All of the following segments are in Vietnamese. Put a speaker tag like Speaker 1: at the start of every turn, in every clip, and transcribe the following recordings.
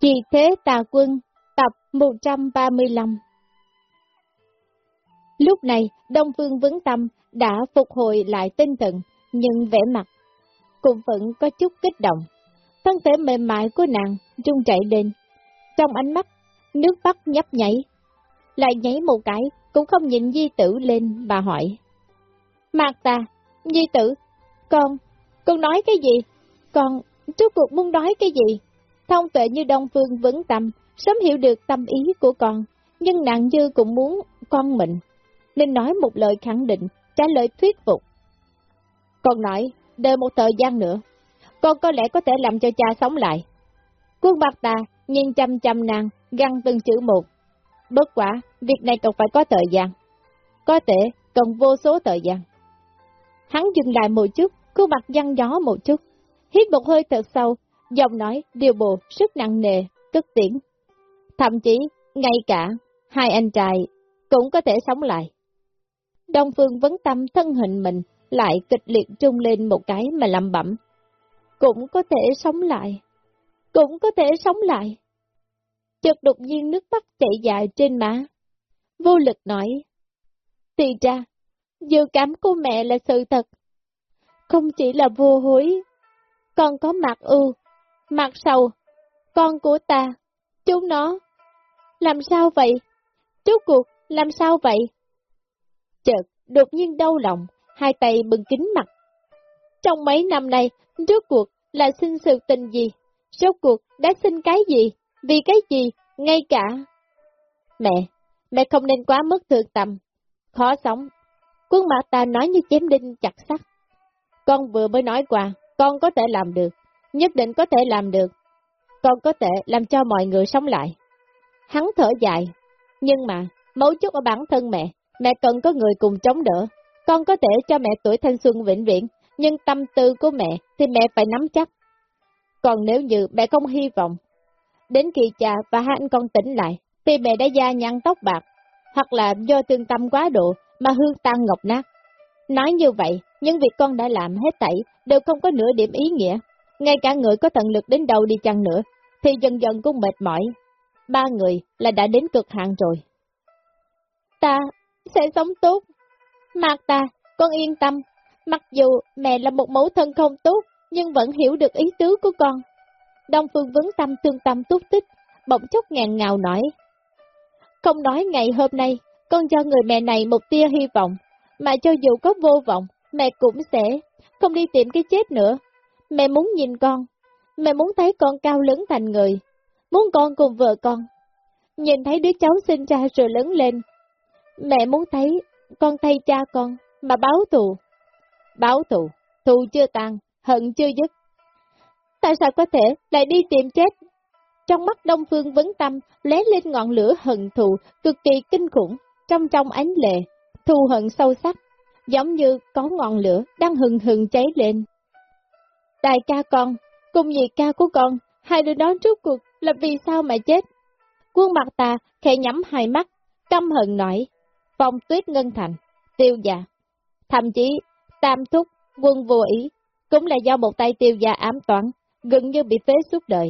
Speaker 1: Vì thế tà quân, tập 135 Lúc này, Đông Phương Vấn Tâm đã phục hồi lại tinh thần, nhưng vẻ mặt cũng vẫn có chút kích động. Thân thể mềm mại của nàng rung chạy lên. Trong ánh mắt, nước mắt nhấp nhảy. Lại nhảy một cái, cũng không nhìn di tử lên, bà hỏi. Mạc ta, di tử, con, con nói cái gì? Con, trước cuộc muốn nói cái gì? Thông tuệ như Đông Phương Vấn Tâm, sớm hiểu được tâm ý của con, nhưng nàng dư cũng muốn con mình, nên nói một lời khẳng định, trả lời thuyết phục. Con nói, đợi một thời gian nữa, con có lẽ có thể làm cho cha sống lại. Quân bạc ta nhìn chăm chăm nàng, găng từng chữ một. Bất quả, việc này cần phải có thời gian. Có thể cần vô số thời gian. Hắn dừng lại một chút, khuôn mặt giăng gió một chút. Hít một hơi thật sâu, giọng nói, điều bộ, sức nặng nề, cất tiếng. Thậm chí, ngay cả, hai anh trai cũng có thể sống lại. Đông Phương vấn tâm thân hình mình lại kịch liệt trung lên một cái mà lầm bẩm. Cũng có thể sống lại. Cũng có thể sống lại. Chợt đột nhiên nước mắt chảy dài trên má. Vô lực nói. Thì ra, dự cảm của mẹ là sự thật. Không chỉ là vô hối, còn có mặt ưu, mặt sầu, con của ta, chúng nó. Làm sao vậy? Trước cuộc, làm sao vậy? Chợt, đột nhiên đau lòng, hai tay bưng kính mặt. Trong mấy năm nay, trước cuộc là sinh sự tình gì? Rốt cuộc đã sinh cái gì? Vì cái gì? Ngay cả... Mẹ, mẹ không nên quá mất thượng tầm. Khó sống. Quân mặt ta nói như chém đinh chặt sắt. Con vừa mới nói qua, con có thể làm được. Nhất định có thể làm được. Con có thể làm cho mọi người sống lại. Hắn thở dài. Nhưng mà, mấu chốt ở bản thân mẹ, mẹ cần có người cùng chống đỡ. Con có thể cho mẹ tuổi thanh xuân vĩnh viễn, nhưng tâm tư của mẹ thì mẹ phải nắm chắc. Còn nếu như mẹ không hy vọng, đến khi cha và hai anh con tỉnh lại, thì mẹ đã da nhăn tóc bạc, hoặc là do tương tâm quá độ mà hương tan ngọc nát. Nói như vậy, những việc con đã làm hết tẩy đều không có nửa điểm ý nghĩa. Ngay cả người có tận lực đến đâu đi chăng nữa, thì dần dần cũng mệt mỏi. Ba người là đã đến cực hạn rồi. Ta sẽ sống tốt. Mạc ta, con yên tâm. Mặc dù mẹ là một mẫu thân không tốt, nhưng vẫn hiểu được ý tứ của con. Đông Phương vấn tâm tương tâm túc tích, bỗng chốc ngàn ngào nói. Không nói ngày hôm nay, con cho người mẹ này một tia hy vọng, mà cho dù có vô vọng, mẹ cũng sẽ không đi tìm cái chết nữa. Mẹ muốn nhìn con, mẹ muốn thấy con cao lớn thành người, muốn con cùng vợ con. Nhìn thấy đứa cháu sinh ra rồi lớn lên, mẹ muốn thấy con thay cha con mà báo thù. Báo thù, thù chưa tàn, hận chưa dứt. Tại sao có thể lại đi tìm chết? Trong mắt Đông Phương vấn tâm lé lên ngọn lửa hận thù cực kỳ kinh khủng, trong trong ánh lệ, thù hận sâu sắc, giống như có ngọn lửa đang hừng hừng cháy lên. Đại ca con, cùng dì ca của con, hai đứa đó trước cuộc là vì sao mà chết? Quân mặt ta khẽ nhắm hai mắt, căm hận nói, phong tuyết ngân thành, tiêu già. Thậm chí, tam thúc, quân vô ý, cũng là do một tay tiêu gia ám toán, gần như bị phế suốt đời,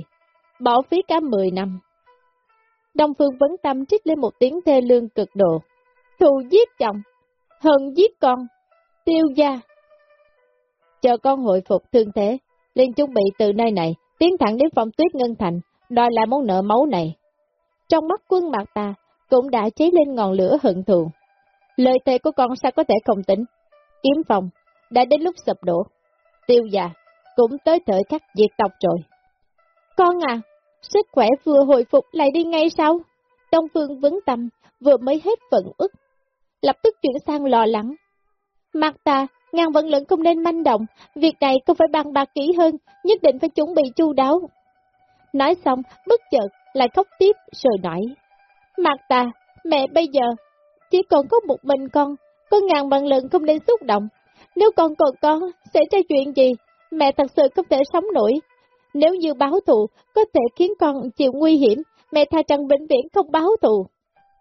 Speaker 1: bỏ phí cả 10 năm. Đông Phương vấn tâm trích lên một tiếng thê lương cực độ. Thù giết chồng, hận giết con, tiêu gia. Chờ con hồi phục thương thế, liền chuẩn bị từ nơi này, tiến thẳng đến phòng tuyết ngân thành, đòi lại món nợ máu này. Trong mắt quân mặt ta, cũng đã cháy lên ngọn lửa hận thù. Lời thề của con sao có thể không tính? Kiếm phòng, đã đến lúc sụp đổ. Tiêu già, cũng tới thời khắc diệt tộc rồi. Con à, sức khỏe vừa hồi phục lại đi ngay sau. Đông Phương vững tâm, vừa mới hết phận ức. Lập tức chuyển sang lo lắng. Mặt ta, ngàn vận lượng không nên manh động, việc này không phải bằng bạc kỹ hơn, nhất định phải chuẩn bị chu đáo. Nói xong, bất chợt, lại khóc tiếp, rồi nói. Mạc ta, mẹ bây giờ, chỉ còn có một mình con, có ngàn vận lượng không nên xúc động. Nếu con còn con, sẽ ra chuyện gì? Mẹ thật sự không thể sống nổi. Nếu như báo thù, có thể khiến con chịu nguy hiểm, mẹ tha rằng bệnh viện không báo thù.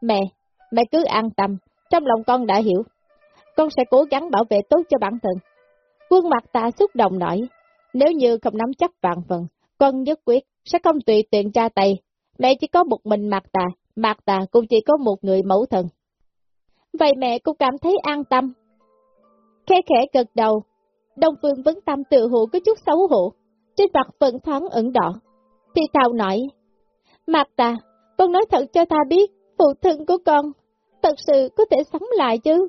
Speaker 1: Mẹ, mẹ cứ an tâm, trong lòng con đã hiểu. Con sẽ cố gắng bảo vệ tốt cho bản thân. Quân mặt ta xúc động nổi, nếu như không nắm chắc vạn phần, con nhất quyết sẽ không tùy tiện ra tay. Mẹ chỉ có một mình mặt Tà, mặt Tà cũng chỉ có một người mẫu thần. Vậy mẹ cũng cảm thấy an tâm. Khẽ khẽ gật đầu, Đông Phương vấn tâm tự hữu có chút xấu hổ, trên mặt vẫn thoáng ẩn đỏ. Thì Thảo nói, Mạc Tà, con nói thật cho ta biết, phụ thân của con thật sự có thể sống lại chứ.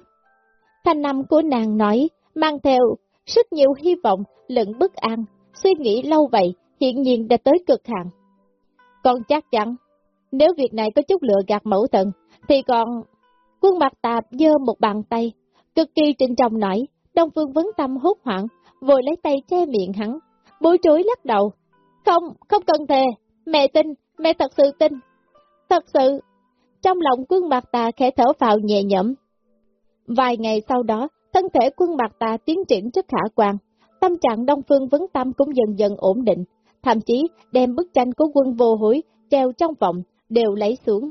Speaker 1: Thanh năm của nàng nói, mang theo rất nhiều hy vọng, lẫn bất an, suy nghĩ lâu vậy, hiện nhiên đã tới cực hạn. Con chắc chắn, nếu việc này có chút lựa gạt mẫu thần, thì còn... Quân mặt tạp dơ một bàn tay, cực kỳ trịnh trọng nói, Đông Phương vấn tâm hốt hoảng, vội lấy tay che miệng hắn, bối rối lắc đầu. Không, không cần thề, mẹ tin, mẹ thật sự tin. Thật sự, trong lòng quân mặt tà khẽ thở vào nhẹ nhõm. Vài ngày sau đó, thân thể quân mặt tà tiến triển rất khả quan, tâm trạng Đông Phương vấn tâm cũng dần dần ổn định, thậm chí đem bức tranh của quân vô hối treo trong vòng đều lấy xuống.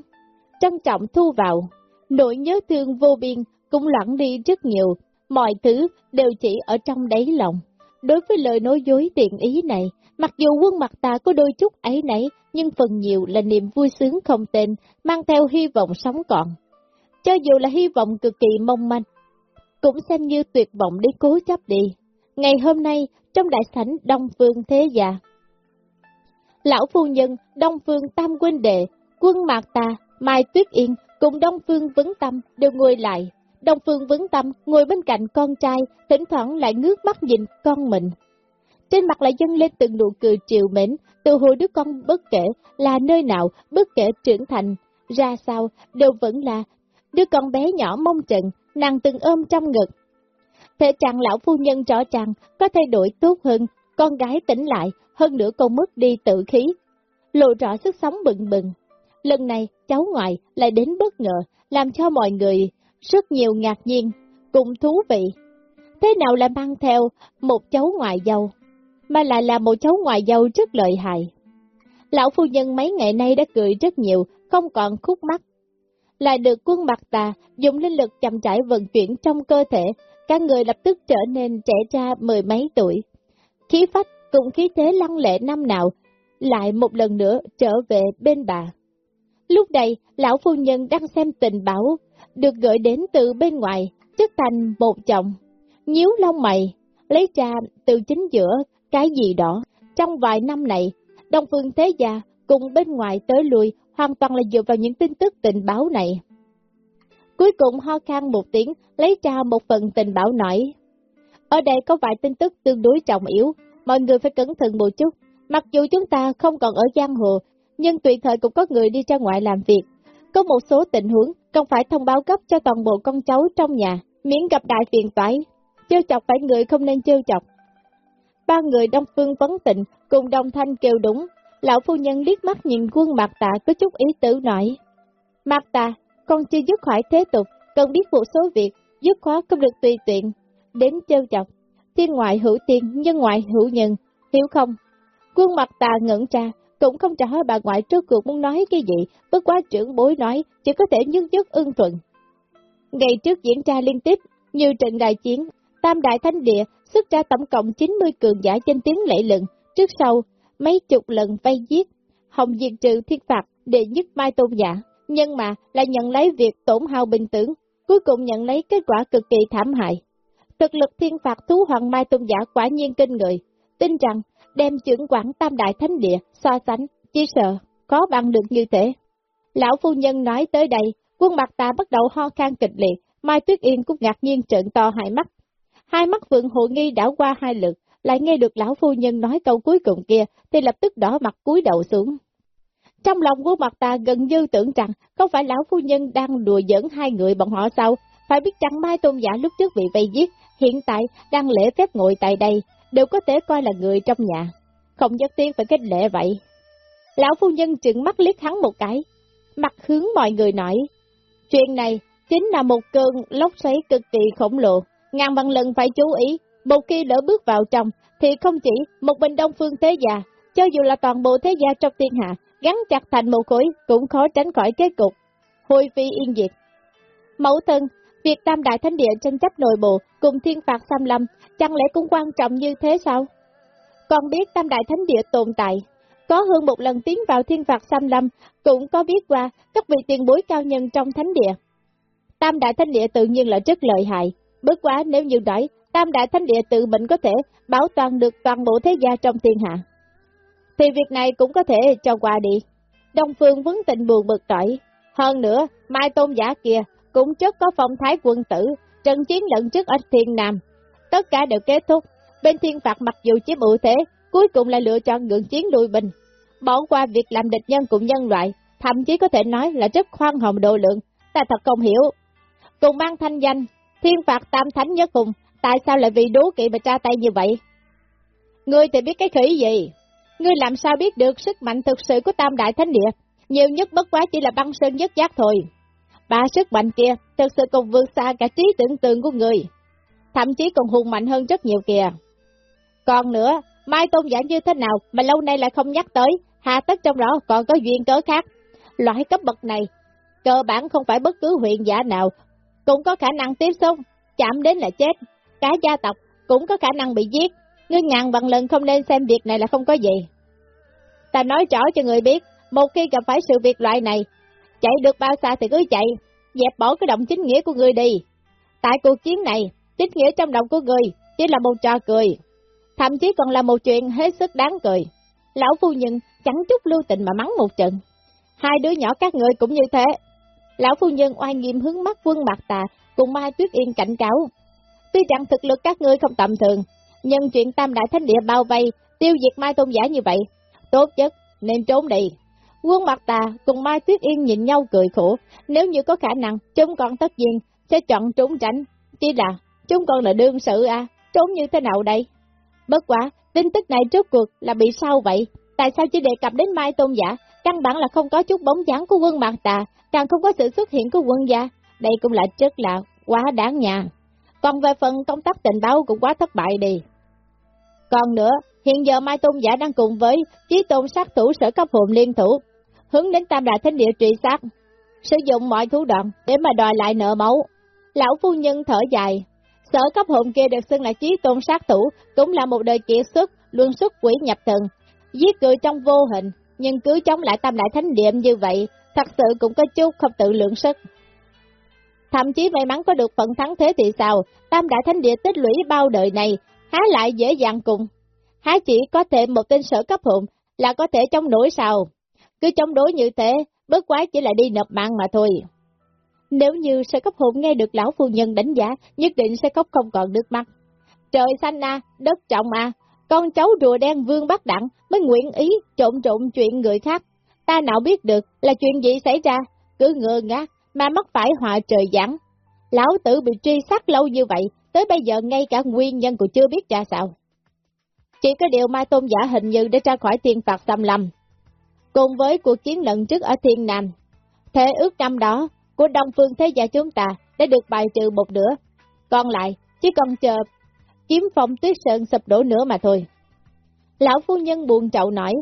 Speaker 1: Trân trọng thu vào, nỗi nhớ thương vô biên cũng lặng đi rất nhiều, mọi thứ đều chỉ ở trong đáy lòng. Đối với lời nói dối tiện ý này, mặc dù quân mặt ta có đôi chút ấy nấy, nhưng phần nhiều là niềm vui sướng không tên, mang theo hy vọng sống còn. Cho dù là hy vọng cực kỳ mong manh, cũng xem như tuyệt vọng để cố chấp đi. Ngày hôm nay, trong đại sảnh Đông Phương Thế Già, Lão Phu Nhân, Đông Phương Tam Quân Đệ, Quân Mạc Tà, Mai Tuyết Yên cùng Đông Phương Vấn Tâm đều ngồi lại. Đông Phương Vấn Tâm ngồi bên cạnh con trai, thỉnh thoảng lại ngước mắt nhìn con mình. Trên mặt lại dâng lên từng nụ cười chiều mến, từ hồi đứa con bất kể là nơi nào, bất kể trưởng thành, ra sao, đều vẫn là đứa con bé nhỏ mong chừng, nàng từng ôm trong ngực. Thể trạng lão phu nhân rõ ràng có thay đổi tốt hơn, con gái tỉnh lại, hơn nữa con mất đi tự khí, lộ rõ sức sống bừng bừng. Lần này, cháu ngoại lại đến bất ngờ, làm cho mọi người rất nhiều ngạc nhiên, cùng thú vị. Thế nào lại mang theo một cháu ngoại giàu, mà lại là một cháu ngoại giàu rất lợi hại. Lão phu nhân mấy ngày nay đã cười rất nhiều, không còn khúc mắt. Lại được quân mặt tà dùng linh lực chậm rãi vận chuyển trong cơ thể, các người lập tức trở nên trẻ ra mười mấy tuổi. Khí phách cùng khí thế lăng lệ năm nào, lại một lần nữa trở về bên bà. Lúc này, lão phu nhân đang xem tình báo, được gửi đến từ bên ngoài, chất thành một chồng. Nhíu lông mày, lấy ra từ chính giữa cái gì đó. Trong vài năm này, Đông Phương Thế Gia cùng bên ngoài tới lui hoàn toàn là dựa vào những tin tức tình báo này. Cuối cùng ho khan một tiếng, lấy ra một phần tình báo nói. Ở đây có vài tin tức tương đối trọng yếu, mọi người phải cẩn thận một chút. Mặc dù chúng ta không còn ở giang hồ, nhưng tùy thời cũng có người đi ra ngoài làm việc. Có một số tình huống không phải thông báo cấp cho toàn bộ con cháu trong nhà, miễn gặp đại phiền toái. Trêu chọc phải người không nên trêu chọc. Ba người đông phương vấn tịnh cùng đồng thanh kêu đúng. Lão phu nhân liếc mắt nhìn quân mạc tạ có chút ý tử nói. Mạc tạ, con chưa dứt khỏi thế tục, cần biết một số việc, dứt khoát không được tùy tiện, đến trêu chọc thiên ngoại hữu tiên, nhân ngoại hữu nhân, hiểu không? Quân mặt tà ngẩn ra, cũng không trả hỏi bà ngoại trước cuộc muốn nói cái gì, bất quá trưởng bối nói, chỉ có thể nhân dứt ưng thuận. Ngày trước diễn ra liên tiếp, như trận đại chiến, Tam Đại Thánh Địa xuất ra tổng cộng 90 cường giả trên tiếng lệ lừng, trước sau, mấy chục lần vây giết, hồng diệt trừ thiên phạt để nhất mai tôn giả, nhưng mà lại nhận lấy việc tổn hao bình tưởng, cuối cùng nhận lấy kết quả cực kỳ thảm hại. Thực lực thiên phạt thú hoàng mai tôn giả quả nhiên kinh người, tin rằng đem trưởng quản tam đại thánh địa so sánh, chỉ sợ, có bằng được như thế. Lão phu nhân nói tới đây, quân mặt ta bắt đầu ho khan kịch liệt, Mai Tuyết Yên cũng ngạc nhiên trợn to hai mắt. Hai mắt vượng hộ nghi đã qua hai lượt, lại nghe được lão phu nhân nói câu cuối cùng kia, thì lập tức đỏ mặt cúi đầu xuống. Trong lòng của mặt ta gần như tưởng rằng không phải lão phu nhân đang đùa giỡn hai người bọn họ sao, phải biết rằng Mai Tôn Giả lúc trước bị vây giết, hiện tại đang lễ phép ngồi tại đây, đều có thể coi là người trong nhà. Không nhất tiên phải kết lệ vậy. Lão phu nhân trừng mắt liếc hắn một cái, mặt hướng mọi người nói, chuyện này chính là một cơn lốc xoáy cực kỳ khổng lồ, ngàn bằng lần phải chú ý, một khi lỡ bước vào trong, thì không chỉ một mình đông phương thế già, cho dù là toàn bộ thế gia trong thiên hạ, gắn chặt thành một khối cũng khó tránh khỏi kết cục. Hồi phi yên diệt. Mẫu thân, Việc tam đại thánh địa tranh chấp nội bộ cùng thiên phạt xâm lâm, chẳng lẽ cũng quan trọng như thế sao? Con biết Tam Đại Thánh Địa tồn tại, có hơn một lần tiến vào thiên phạt xâm lâm, cũng có biết qua các vị tiền bối cao nhân trong Thánh Địa. Tam Đại Thánh Địa tự nhiên là rất lợi hại, bất quá nếu như nói, Tam Đại Thánh Địa tự mình có thể bảo toàn được toàn bộ thế gia trong thiên hạ. Thì việc này cũng có thể cho qua đi. Đông Phương vấn tình buồn bực tỏi. Hơn nữa, Mai Tôn giả kia cũng chất có phong thái quân tử, trận chiến lẫn trước ở thiên nam. Tất cả đều kết thúc, bên thiên phạt mặc dù chiếm ưu thế, cuối cùng lại lựa chọn ngưỡng chiến lui bình Bỏ qua việc làm địch nhân cùng nhân loại, thậm chí có thể nói là rất khoan hồng độ lượng, ta thật không hiểu. Cùng mang thanh danh, thiên phạt tam thánh nhất cùng, tại sao lại vì đố kỵ mà tra tay như vậy? Ngươi thì biết cái khỉ gì? Ngươi làm sao biết được sức mạnh thực sự của tam đại thánh địa? Nhiều nhất bất quá chỉ là băng sơn nhất giác thôi. Ba sức mạnh kia thực sự còn vượt xa cả trí tưởng tượng của người. Thậm chí còn hùng mạnh hơn rất nhiều kìa. Còn nữa, Mai Tôn giả như thế nào mà lâu nay lại không nhắc tới, hà tất trong đó còn có duyên cớ khác. Loại cấp bậc này, cơ bản không phải bất cứ huyện giả nào, cũng có khả năng tiếp xúc, chạm đến là chết. Cả gia tộc cũng có khả năng bị giết, ngươi ngàn vạn lần không nên xem việc này là không có gì. Ta nói rõ cho người biết, một khi gặp phải sự việc loại này, chạy được bao xa thì cứ chạy, dẹp bỏ cái động chính nghĩa của người đi. Tại cuộc chiến này, chính nghĩa trong động của người chỉ là một trò cười, thậm chí còn là một chuyện hết sức đáng cười. Lão phu nhân chẳng chút lưu tình mà mắng một trận. Hai đứa nhỏ các người cũng như thế. Lão phu nhân oai nghiêm hướng mắt quân bạc tà cùng Mai Tuyết Yên cảnh cáo. Tuy rằng thực lực các ngươi không tầm thường, nhưng chuyện tam đại thánh địa bao vây, tiêu diệt Mai Tôn giả như vậy, tốt nhất nên trốn đi. Quân mặt tà cùng Mai Tuyết Yên nhìn nhau cười khổ, nếu như có khả năng, chúng con tất nhiên sẽ chọn trốn tránh. Chỉ là, chúng con là đương sự à, trốn như thế nào đây? Bất quả, tin tức này trước cuộc là bị sao vậy? Tại sao chỉ đề cập đến Mai Tôn giả? Căn bản là không có chút bóng dáng của quân mặt tà, càng không có sự xuất hiện của quân gia. Đây cũng là chất là quá đáng nhà. Còn về phần công tác tình báo cũng quá thất bại đi. Còn nữa, hiện giờ Mai Tôn giả đang cùng với chí tôn sát thủ sở cấp hồn liên thủ, hướng đến tam đại thánh địa truy sát, sử dụng mọi thủ đoạn để mà đòi lại nợ máu. Lão phu nhân thở dài, sở cấp hồn kia được xưng là chí tôn sát thủ, cũng là một đời kiệt xuất, luôn xuất quỷ nhập thần, giết người trong vô hình, nhưng cứ chống lại tam đại thánh địa như vậy, thật sự cũng có chút không tự lượng sức. Thậm chí may mắn có được phận thắng thế thì sao, tam đại thánh địa tích lũy bao đời này, há lại dễ dàng cùng. Há chỉ có thể một tên sở cấp hồn là có thể chống nổi sao. Cứ chống đối như thế, bất quá chỉ là đi nộp mạng mà thôi. Nếu như sở cấp hồn nghe được lão phu nhân đánh giá, nhất định sẽ khóc không còn nước mắt. Trời xanh à, đất trọng à, con cháu rùa đen vương bắt đặng mới nguyện ý trộn trộn chuyện người khác. Ta nào biết được là chuyện gì xảy ra, cứ ngơ ngác mà mất phải họa trời giáng. Lão tử bị truy sát lâu như vậy, tới bây giờ ngay cả nguyên nhân cũng chưa biết ra sao. Chỉ có điều Mai Tôn giả hình như đã ra khỏi thiên phạt xâm lâm. Cùng với cuộc chiến lần trước ở Thiên Nam, thế ước năm đó của Đông Phương Thế Gia chúng ta đã được bài trừ một nửa, còn lại chỉ còn chờ kiếm phong tuyết sơn sụp đổ nữa mà thôi. Lão phu nhân buồn trậu nói,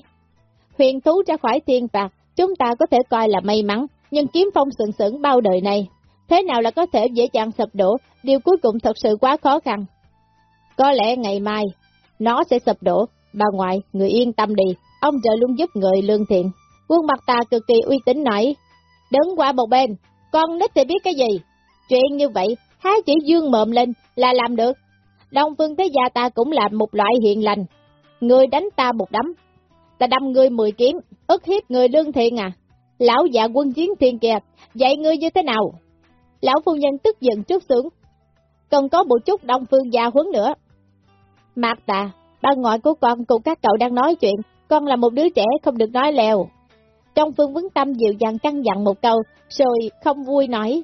Speaker 1: huyền thú ra khỏi thiên phạt, chúng ta có thể coi là may mắn, nhưng kiếm phong sừng sững bao đời này, thế nào là có thể dễ dàng sập đổ, điều cuối cùng thật sự quá khó khăn. Có lẽ ngày mai, nó sẽ sập đổ, bà ngoại, người yên tâm đi, ông trời luôn giúp người lương thiện. Quân mặt ta cực kỳ uy tín nói, đứng qua một bên, con nít thì biết cái gì, chuyện như vậy, há chỉ dương mộm lên là làm được. Đông phương thế gia ta cũng là một loại hiện lành, người đánh ta một đấm, ta đâm người mười kiếm, ức hiếp người lương thiện à. Lão già quân chiến thiên kìa, dạy ngươi như thế nào? Lão phu nhân tức giận chút sướng, còn có một chút đông phương gia huấn nữa. Mạc tà, ba ngoại của con cùng các cậu đang nói chuyện, con là một đứa trẻ không được nói lèo. Trong phương vấn tâm dịu dàng căng dặn một câu, rồi không vui nói,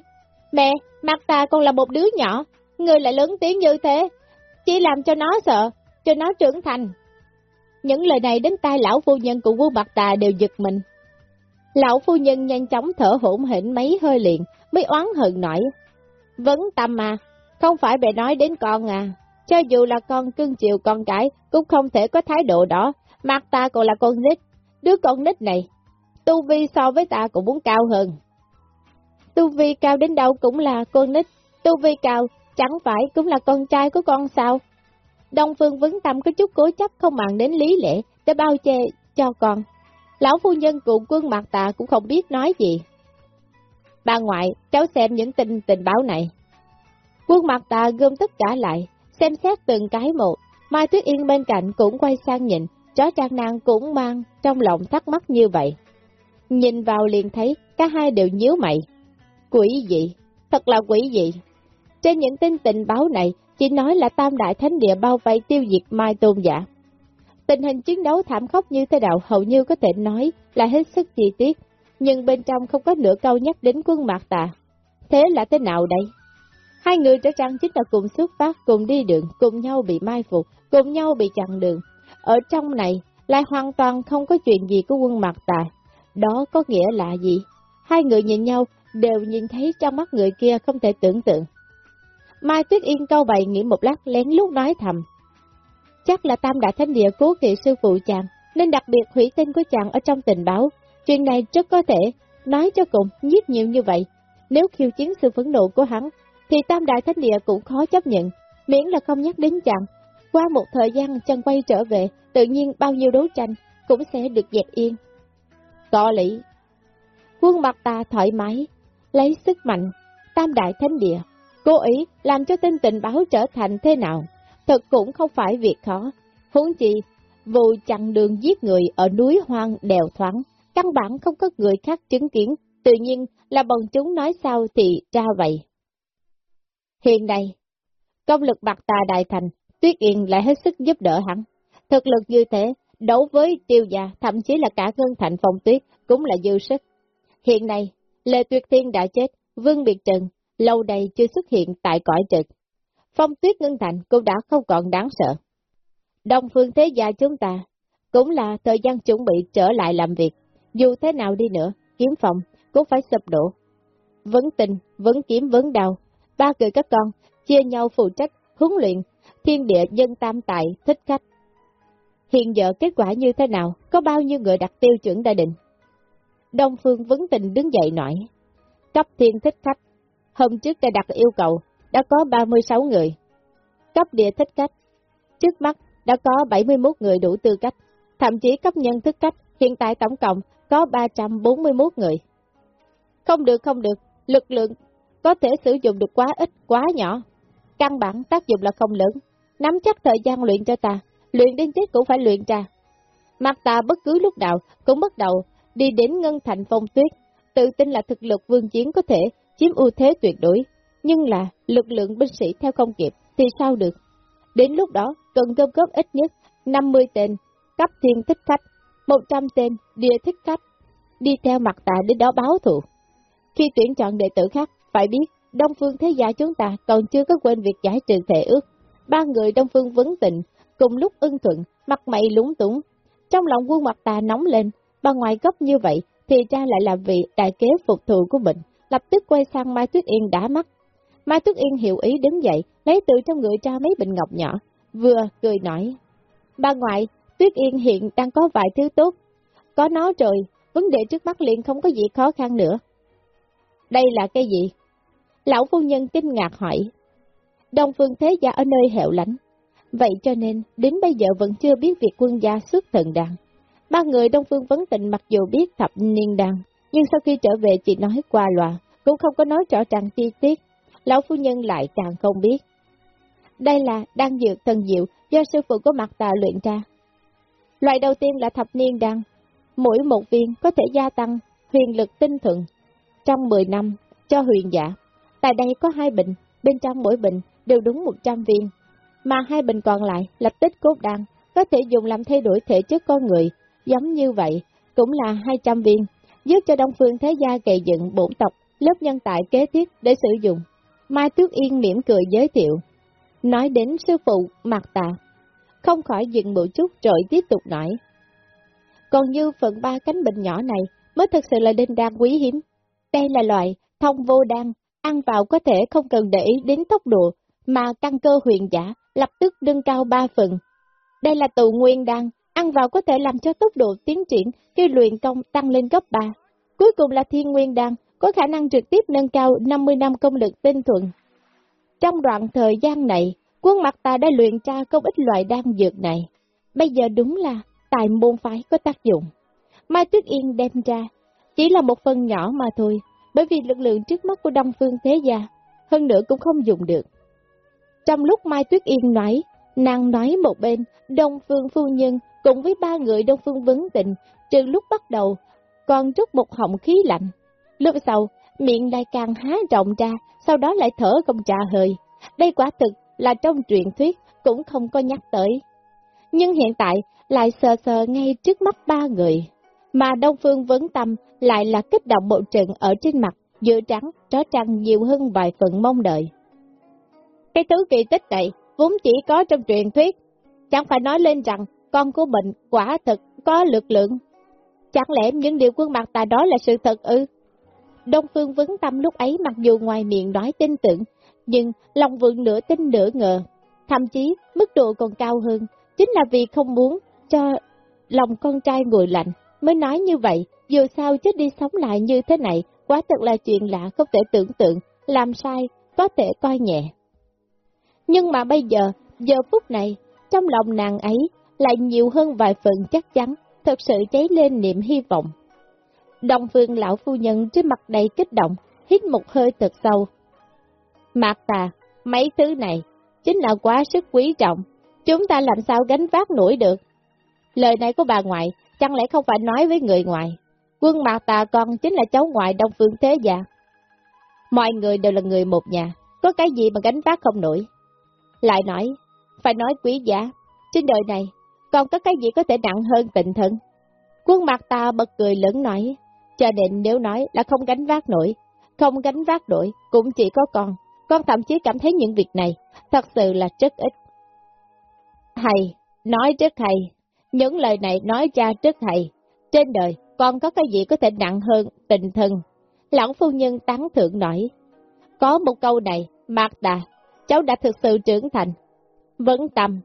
Speaker 1: Mẹ, Mạc tà con là một đứa nhỏ, người lại lớn tiếng như thế, chỉ làm cho nó sợ, cho nó trưởng thành. Những lời này đến tai lão phu nhân của quân Mạc Tà đều giật mình. Lão phu nhân nhanh chóng thở hổn hển mấy hơi liền, mới oán hận nổi. Vấn tâm mà, không phải bè nói đến con à, cho dù là con cưng chiều con cái, cũng không thể có thái độ đó, mặt ta còn là con nít, đứa con nít này, tu vi so với ta cũng muốn cao hơn. Tu vi cao đến đâu cũng là con nít, tu vi cao, chẳng phải cũng là con trai của con sao? Đông Phương Vấn Tâm có chút cố chấp không màng đến lý lẽ để bao che cho con. Lão phu nhân cùng quân mặt tạ cũng không biết nói gì. Bà ngoại, cháu xem những tin tình báo này. Quân mặt tạ gom tất cả lại, xem xét từng cái một. Mai Tuyết Yên bên cạnh cũng quay sang nhìn, chó trang nàng cũng mang trong lòng thắc mắc như vậy. Nhìn vào liền thấy, cả hai đều nhíu mày. Quỷ dị, thật là quỷ dị. Trên những tin tình báo này, chỉ nói là tam đại thánh địa bao vây tiêu diệt Mai Tôn Giả. Tình hình chiến đấu thảm khốc như thế nào hầu như có thể nói là hết sức chi tiết, nhưng bên trong không có nửa câu nhắc đến quân mạc tà. Thế là thế nào đây? Hai người trở trăng chính là cùng xuất phát, cùng đi đường, cùng nhau bị mai phục, cùng nhau bị chặn đường. Ở trong này, lại hoàn toàn không có chuyện gì của quân mạc tà. Đó có nghĩa là gì? Hai người nhìn nhau, đều nhìn thấy trong mắt người kia không thể tưởng tượng. Mai Tuyết Yên câu bày nghĩ một lát lén lút nói thầm. Chắc là tam đại thánh địa cố kỵ sư phụ chàng, nên đặc biệt hủy tên của chàng ở trong tình báo. Chuyện này rất có thể, nói cho cùng, giết nhiều như vậy. Nếu khiêu chiến sự phẫn nộ của hắn, thì tam đại thánh địa cũng khó chấp nhận, miễn là không nhắc đến chàng. Qua một thời gian chân quay trở về, tự nhiên bao nhiêu đấu tranh cũng sẽ được dẹp yên. Có lý. Quân mặt ta thoải mái, lấy sức mạnh, tam đại thánh địa, cố ý làm cho tin tình báo trở thành thế nào, thật cũng không phải việc khó. Huống chi, vụ chặn đường giết người ở núi hoang đèo thoáng, căn bản không có người khác chứng kiến, tự nhiên là bọn chúng nói sao thì ra vậy. Hiện nay, công lực bạc tà đại thành, Tuyết Yên lại hết sức giúp đỡ hắn. Thực lực như thế, đấu với tiêu gia, thậm chí là cả ngân thành phong tuyết, cũng là dư sức. Hiện nay, Lê Tuyệt Thiên đã chết, Vương Biệt Trần, lâu đây chưa xuất hiện tại cõi trực. Phong tuyết ngân thành cũng đã không còn đáng sợ. Đông phương thế gia chúng ta, cũng là thời gian chuẩn bị trở lại làm việc. Dù thế nào đi nữa, kiếm phòng cũng phải sập đổ. Vấn tình, vấn kiếm, vấn đau. Ba người các con, chia nhau phụ trách, huấn luyện, thiên địa dân tam tài, thích khách. Hiện giờ kết quả như thế nào, có bao nhiêu người đặt tiêu chuẩn đã định? Đông Phương Vấn Tình đứng dậy nói, cấp thiên thích khách, hôm trước đã đặt yêu cầu, đã có 36 người. Cấp địa thích cách trước mắt đã có 71 người đủ tư cách, thậm chí cấp nhân thức cách, hiện tại tổng cộng có 341 người. Không được không được, lực lượng có thể sử dụng được quá ít, quá nhỏ. Căn bản tác dụng là không lớn, nắm chắc thời gian luyện cho ta, luyện đến chết cũng phải luyện ra. Mặt ta bất cứ lúc nào cũng bắt đầu đi đến ngân thành phong tuyết, tự tin là thực lực vương chiến có thể chiếm ưu thế tuyệt đối, nhưng là lực lượng binh sĩ theo không kịp thì sao được. Đến lúc đó cần gom góp ít nhất 50 tên cấp thiên thích khách, 100 tên địa thích khách, đi theo mặt tạ đến đó báo thù. Khi tuyển chọn đệ tử khác, phải biết Đông Phương Thế Gia chúng ta còn chưa có quên việc giải trừ thể ước. Ba người Đông Phương vấn tịnh, cùng lúc ưng thuận, mặt mày lúng túng. Trong lòng quân mặt tà nóng lên, bà ngoài gấp như vậy, thì ra lại làm vị đại kế phục thù của mình, lập tức quay sang Mai Tuyết Yên đã mắt. Mai Tuyết Yên hiểu ý đứng dậy, lấy từ trong người ra mấy bình ngọc nhỏ, vừa cười nói. Bà ngoại, Tuyết Yên hiện đang có vài thứ tốt, có nó rồi, vấn đề trước mắt liền không có gì khó khăn nữa. Đây là cái gì? Lão phu nhân kinh ngạc hỏi. Đông phương thế gia ở nơi hẻo lánh. Vậy cho nên, đến bây giờ vẫn chưa biết việc quân gia xuất thần đàn. Ba người Đông Phương Vấn Tịnh mặc dù biết thập niên đàn, nhưng sau khi trở về chỉ nói qua loa, cũng không có nói rõ ràng chi tiết. Lão phu nhân lại càng không biết. Đây là đan dược thần diệu do sư phụ của mặt tà luyện ra. Loại đầu tiên là thập niên đan, mỗi một viên có thể gia tăng huyền lực tinh thuận trong 10 năm cho huyền giả. Tại đây có hai bình, bên trong mỗi bình đều đúng 100 viên, mà hai bình còn lại là tích cốt đan, có thể dùng làm thay đổi thể chất con người, giống như vậy, cũng là 200 viên, giúp cho Đông Phương Thế Gia gây dựng bổn tộc, lớp nhân tài kế tiếp để sử dụng. Mai tước Yên mỉm cười giới thiệu, nói đến sư phụ mặt tà, không khỏi dừng một chút rồi tiếp tục nói. Còn như phần ba cánh bình nhỏ này mới thực sự là đinh đan quý hiếm. Đây là loại thông vô đan, ăn vào có thể không cần để ý đến tốc độ, mà căn cơ huyền giả lập tức nâng cao ba phần. Đây là tù nguyên đan, ăn vào có thể làm cho tốc độ tiến triển khi luyện công tăng lên gấp 3. Cuối cùng là thiên nguyên đan, có khả năng trực tiếp nâng cao 50 năm công lực tinh thuận. Trong đoạn thời gian này, quân mặt ta đã luyện tra công ích loại đan dược này. Bây giờ đúng là tài môn phái có tác dụng. Mai Tuyết Yên đem ra, chỉ là một phần nhỏ mà thôi, bởi vì lực lượng trước mắt của Đông Phương Thế Gia, hơn nữa cũng không dùng được. Trong lúc Mai Tuyết Yên nói, nàng nói một bên, Đông Phương Phu Nhân cùng với ba người Đông Phương Vấn Tịnh, trừ lúc bắt đầu, còn rút một họng khí lạnh. Lúc sau, miệng lại càng há rộng ra, sau đó lại thở không trả hơi. Đây quả thực là trong truyền thuyết cũng không có nhắc tới. Nhưng hiện tại lại sờ sờ ngay trước mắt ba người, mà Đông Phương Vấn Tâm lại là kích động bộ trận ở trên mặt, giữa trắng, trói trăng nhiều hơn vài phần mong đợi. Cái thứ kỳ tích này vốn chỉ có trong truyền thuyết, chẳng phải nói lên rằng con của mình quả thực có lực lượng. Chẳng lẽ những điều quân mặt tại đó là sự thật ư? Đông Phương Vấn Tâm lúc ấy mặc dù ngoài miệng nói tin tưởng, nhưng lòng vượng nửa tin nửa ngờ. Thậm chí, mức độ còn cao hơn, chính là vì không muốn cho lòng con trai nguội lạnh, mới nói như vậy, dù sao chết đi sống lại như thế này, quá thật là chuyện lạ không thể tưởng tượng, làm sai, có thể coi nhẹ. Nhưng mà bây giờ, giờ phút này, trong lòng nàng ấy lại nhiều hơn vài phần chắc chắn, thật sự cháy lên niềm hy vọng. Đồng phương lão phu nhân trên mặt đầy kích động, hít một hơi thật sâu. Mạc tà, mấy thứ này, chính là quá sức quý trọng, chúng ta làm sao gánh vác nổi được. Lời này của bà ngoại, chẳng lẽ không phải nói với người ngoài. Quân Mạc tà con chính là cháu ngoại Đông Phương Thế Gia. Mọi người đều là người một nhà, có cái gì mà gánh vác không nổi. Lại nói, phải nói quý giá, trên đời này, còn có cái gì có thể nặng hơn tình thân? Quân mặt ta bật cười lớn nói, cho nên nếu nói là không gánh vác nổi, không gánh vác nổi cũng chỉ có con. Con thậm chí cảm thấy những việc này thật sự là rất ít. Hay, nói rất hay, những lời này nói ra rất hay. Trên đời, con có cái gì có thể nặng hơn tình thân? Lão phu nhân tán thượng nói. Có một câu này, Mạc Đà, cháu đã thực sự trưởng thành. vững tâm,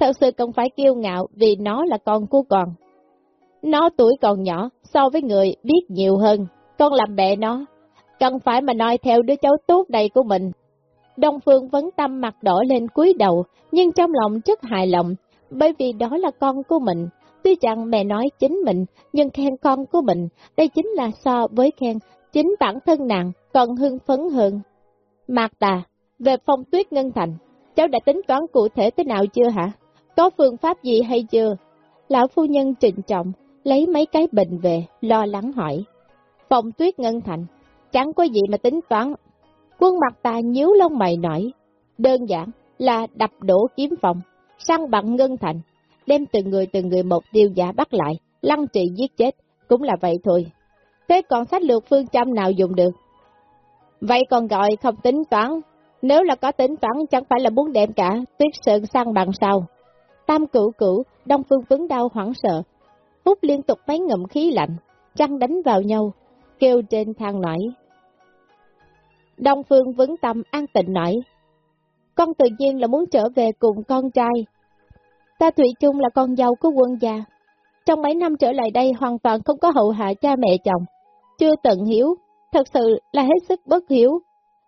Speaker 1: thật sự không phải kiêu ngạo vì nó là con của con. Nó tuổi còn nhỏ, so với người biết nhiều hơn, con làm mẹ nó, cần phải mà nói theo đứa cháu tốt này của mình. Đông Phương vấn tâm mặt đỏ lên cúi đầu, nhưng trong lòng rất hài lòng, bởi vì đó là con của mình. Tuy rằng mẹ nói chính mình, nhưng khen con của mình, đây chính là so với khen chính bản thân nàng còn hưng phấn hơn. Mạc Tà, về phong tuyết ngân thành, cháu đã tính toán cụ thể thế nào chưa hả? Có phương pháp gì hay chưa? Lão phu nhân trịnh trọng, lấy mấy cái bình về, lo lắng hỏi. Phong tuyết ngân thành, chẳng có gì mà tính toán. Quân mặt ta nhíu lông mày nổi. Đơn giản là đập đổ kiếm phòng, săn bằng ngân thành, đem từng người từng người một tiêu giả bắt lại, lăng trị giết chết, cũng là vậy thôi. Thế còn sách lược phương châm nào dùng được? Vậy còn gọi không tính toán, nếu là có tính toán chẳng phải là muốn đem cả tuyết sơn sang bằng sao. Tam cửu cửu, đông phương vấn đau hoảng sợ, hút liên tục mấy ngậm khí lạnh, trăng đánh vào nhau, kêu trên thang nổi. Đông phương vững tâm an tịnh nổi. Con tự nhiên là muốn trở về cùng con trai. Ta Thủy chung là con dâu của quân gia. Trong mấy năm trở lại đây hoàn toàn không có hậu hạ cha mẹ chồng. Chưa tận hiếu, thật sự là hết sức bất hiếu.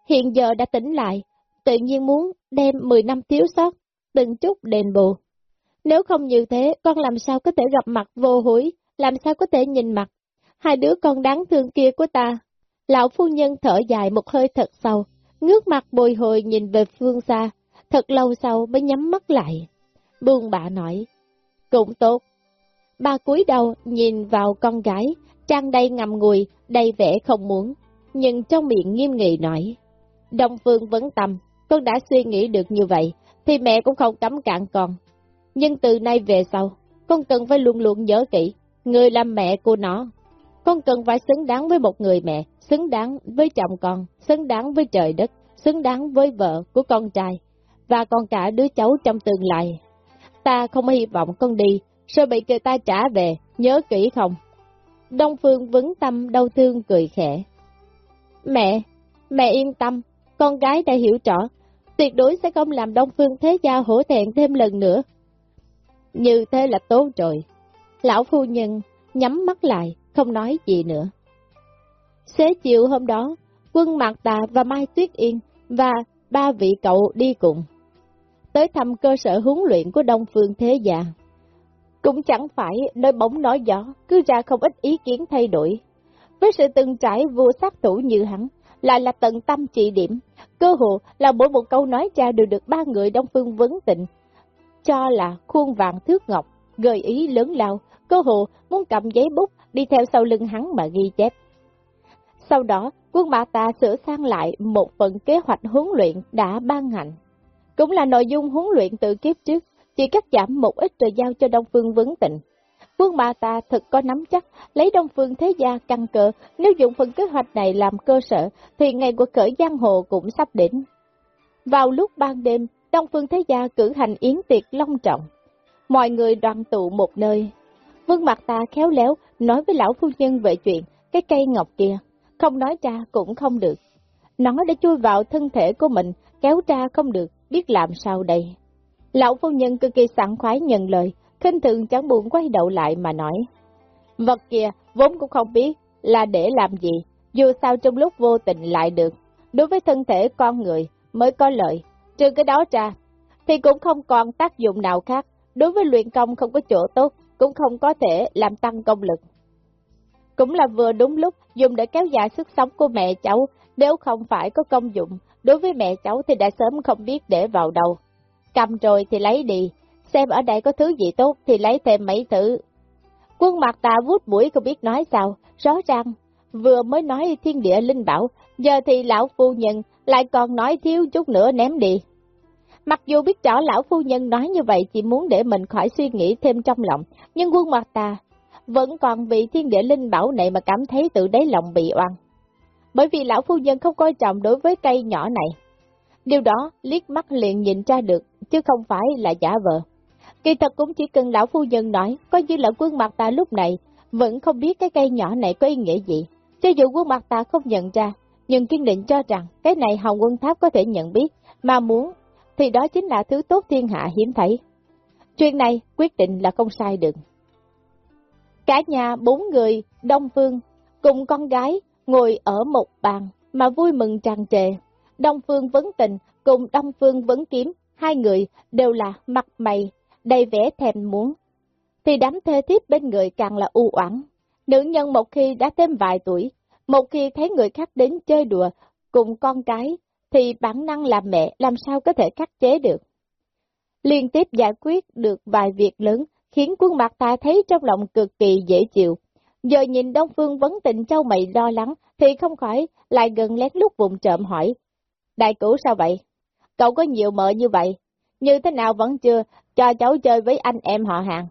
Speaker 1: Hiện giờ đã tỉnh lại, tự nhiên muốn đem 10 năm thiếu sót, từng chút đền bù. Nếu không như thế, con làm sao có thể gặp mặt vô hối, làm sao có thể nhìn mặt. Hai đứa con đáng thương kia của ta. Lão phu nhân thở dài một hơi thật sâu, ngước mặt bồi hồi nhìn về phương xa, thật lâu sau mới nhắm mắt lại. Buông bạ nói, cũng tốt. Ba cúi đầu nhìn vào con gái, trang đầy ngầm ngùi, đầy vẻ không muốn, nhưng trong miệng nghiêm nghị nói. Đông Phương vấn tâm, con đã suy nghĩ được như vậy, thì mẹ cũng không cấm cản con. Nhưng từ nay về sau, con cần phải luôn luôn nhớ kỹ, người làm mẹ của nó. Con cần phải xứng đáng với một người mẹ, xứng đáng với chồng con, xứng đáng với trời đất, xứng đáng với vợ của con trai, và còn cả đứa cháu trong tương lai. Ta không hy vọng con đi, sợ bị người ta trả về, nhớ kỹ không? Đông Phương vững tâm đau thương cười khẽ. Mẹ, mẹ yên tâm, con gái đã hiểu rõ, tuyệt đối sẽ không làm Đông Phương Thế Gia hổ thẹn thêm lần nữa. Như thế là tốt rồi. Lão phu nhân nhắm mắt lại, không nói gì nữa. Xế chiều hôm đó, quân Mạc Tà và Mai Tuyết Yên và ba vị cậu đi cùng. tới thăm cơ sở huấn luyện của Đông Phương Thế Già. Cũng chẳng phải nơi bóng nói gió, cứ ra không ít ý kiến thay đổi. Với sự từng trải vua sát thủ như hắn, lại là tận tâm trị điểm, cơ hồ là mỗi một câu nói ra đều được ba người Đông Phương vấn tịnh, cho là khuôn vàng thước ngọc, gợi ý lớn lao, cơ hồ muốn cầm giấy bút đi theo sau lưng hắn mà ghi chép. Sau đó, quân bà ta sửa sang lại một phần kế hoạch huấn luyện đã ban hành. Cũng là nội dung huấn luyện từ kiếp trước, chỉ cắt giảm một ít rồi giao cho Đông Phương vấn tịnh. Quân bà ta thật có nắm chắc, lấy Đông Phương Thế Gia căn cờ, nếu dùng phần kế hoạch này làm cơ sở, thì ngày của khởi giang hồ cũng sắp đến. Vào lúc ban đêm, Đông Phương Thế Gia cử hành yến tiệc long trọng. Mọi người đoàn tụ một nơi. Vương Mặt ta khéo léo nói với lão phu nhân về chuyện cái cây ngọc kia, không nói ra cũng không được. Nó đã chui vào thân thể của mình, kéo ra không được, biết làm sao đây. Lão phu nhân cực kỳ sẵn khoái nhận lời, khinh thường chẳng buồn quay đầu lại mà nói. Vật kia vốn cũng không biết là để làm gì, dù sao trong lúc vô tình lại được. Đối với thân thể con người mới có lợi, trừ cái đó ra, thì cũng không còn tác dụng nào khác. Đối với luyện công không có chỗ tốt, cũng không có thể làm tăng công lực. Cũng là vừa đúng lúc dùng để kéo dài sức sống của mẹ cháu, nếu không phải có công dụng, đối với mẹ cháu thì đã sớm không biết để vào đâu. Cầm rồi thì lấy đi, xem ở đây có thứ gì tốt thì lấy thêm mấy thứ. Quân mặt ta vút mũi không biết nói sao, rõ ràng, vừa mới nói thiên địa linh bảo, giờ thì lão phu nhân lại còn nói thiếu chút nữa ném đi. Mặc dù biết rõ lão phu nhân nói như vậy chỉ muốn để mình khỏi suy nghĩ thêm trong lòng, nhưng quân mặt ta vẫn còn vì thiên địa linh bảo này mà cảm thấy tự đáy lòng bị oan. Bởi vì lão phu nhân không coi trọng đối với cây nhỏ này. Điều đó liếc mắt liền nhìn ra được, chứ không phải là giả vờ. Kỳ thật cũng chỉ cần lão phu nhân nói, coi như là quân mặt ta lúc này, vẫn không biết cái cây nhỏ này có ý nghĩa gì. Cho dù quân mặt ta không nhận ra, nhưng kiên định cho rằng cái này Hồng Quân Tháp có thể nhận biết, mà muốn, thì đó chính là thứ tốt thiên hạ hiếm thấy. Chuyện này quyết định là không sai được. Cả nhà bốn người, Đông Phương, cùng con gái, ngồi ở một bàn, mà vui mừng tràn trề. Đông Phương Vấn Tình cùng Đông Phương Vấn Kiếm, hai người đều là mặt mày, đầy vẻ thèm muốn. Thì đám thê thiếp bên người càng là u oán. Nữ nhân một khi đã thêm vài tuổi, một khi thấy người khác đến chơi đùa cùng con cái, thì bản năng làm mẹ làm sao có thể khắc chế được. Liên tiếp giải quyết được vài việc lớn, khiến quân mặt ta thấy trong lòng cực kỳ dễ chịu. Giờ nhìn Đông Phương vấn tình châu mày lo lắng, thì không khỏi lại gần lén lúc vùng trộm hỏi. Đại cửu sao vậy? Cậu có nhiều mợ như vậy, như thế nào vẫn chưa cho cháu chơi với anh em họ hàng?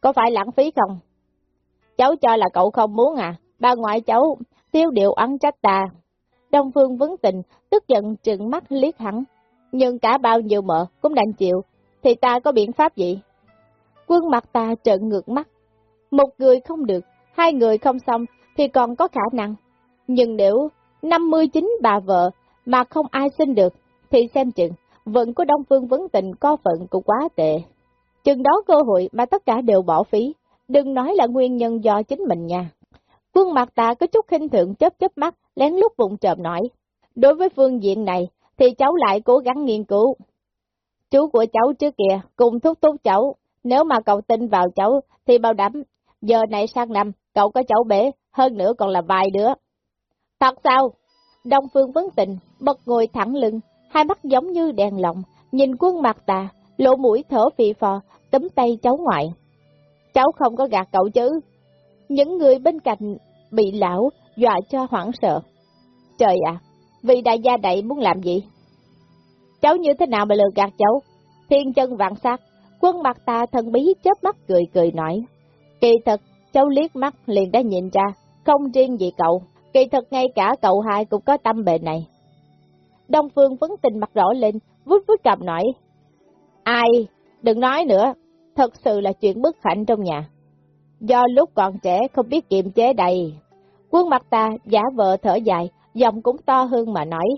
Speaker 1: Có phải lãng phí không? Cháu cho là cậu không muốn à? Ba ngoại cháu tiêu điệu ắn trách ta. Đông Phương vấn tình, tức giận trừng mắt liếc hắn. Nhưng cả bao nhiêu mợ cũng đành chịu, thì ta có biện pháp gì? Quân mặt ta trợn ngược mắt. Một người không được, hai người không xong thì còn có khả năng. Nhưng nếu 59 bà vợ mà không ai sinh được, thì xem chừng, vận của Đông Phương vấn tình có phận cũng quá tệ. Chừng đó cơ hội mà tất cả đều bỏ phí, đừng nói là nguyên nhân do chính mình nha. Quân mặt ta có chút khinh thượng chớp chớp mắt, lén lút vùng trộm nói. Đối với phương diện này, thì cháu lại cố gắng nghiên cứu. Chú của cháu trước kia cùng thúc thúc cháu, nếu mà cậu tin vào cháu, thì bảo đảm, giờ này sang năm, cậu có cháu bể, hơn nữa còn là vài đứa. Thật sao? Đông Phương vấn tình, bật ngồi thẳng lưng, hai mắt giống như đèn lồng, nhìn quân mặt tà, lộ mũi thở phì phò, tấm tay cháu ngoại. Cháu không có gạt cậu chứ? Những người bên cạnh bị lão dọa cho hoảng sợ. Trời ạ, vị đại gia đại muốn làm gì? Cháu như thế nào mà lừa gạt cháu? Thiên chân vạn sát, quân mặt ta thần bí chớp mắt cười cười nói. Kỳ thật, cháu liếc mắt liền đã nhìn ra, không riêng gì cậu, kỳ thật ngay cả cậu hai cũng có tâm bề này. Đông Phương vấn tình mặt rõ lên, vút vút cầm nói. Ai, đừng nói nữa, thật sự là chuyện bất hạnh trong nhà. Do lúc còn trẻ không biết kiềm chế đầy. Quân mặt ta giả vợ thở dài, giọng cũng to hơn mà nói.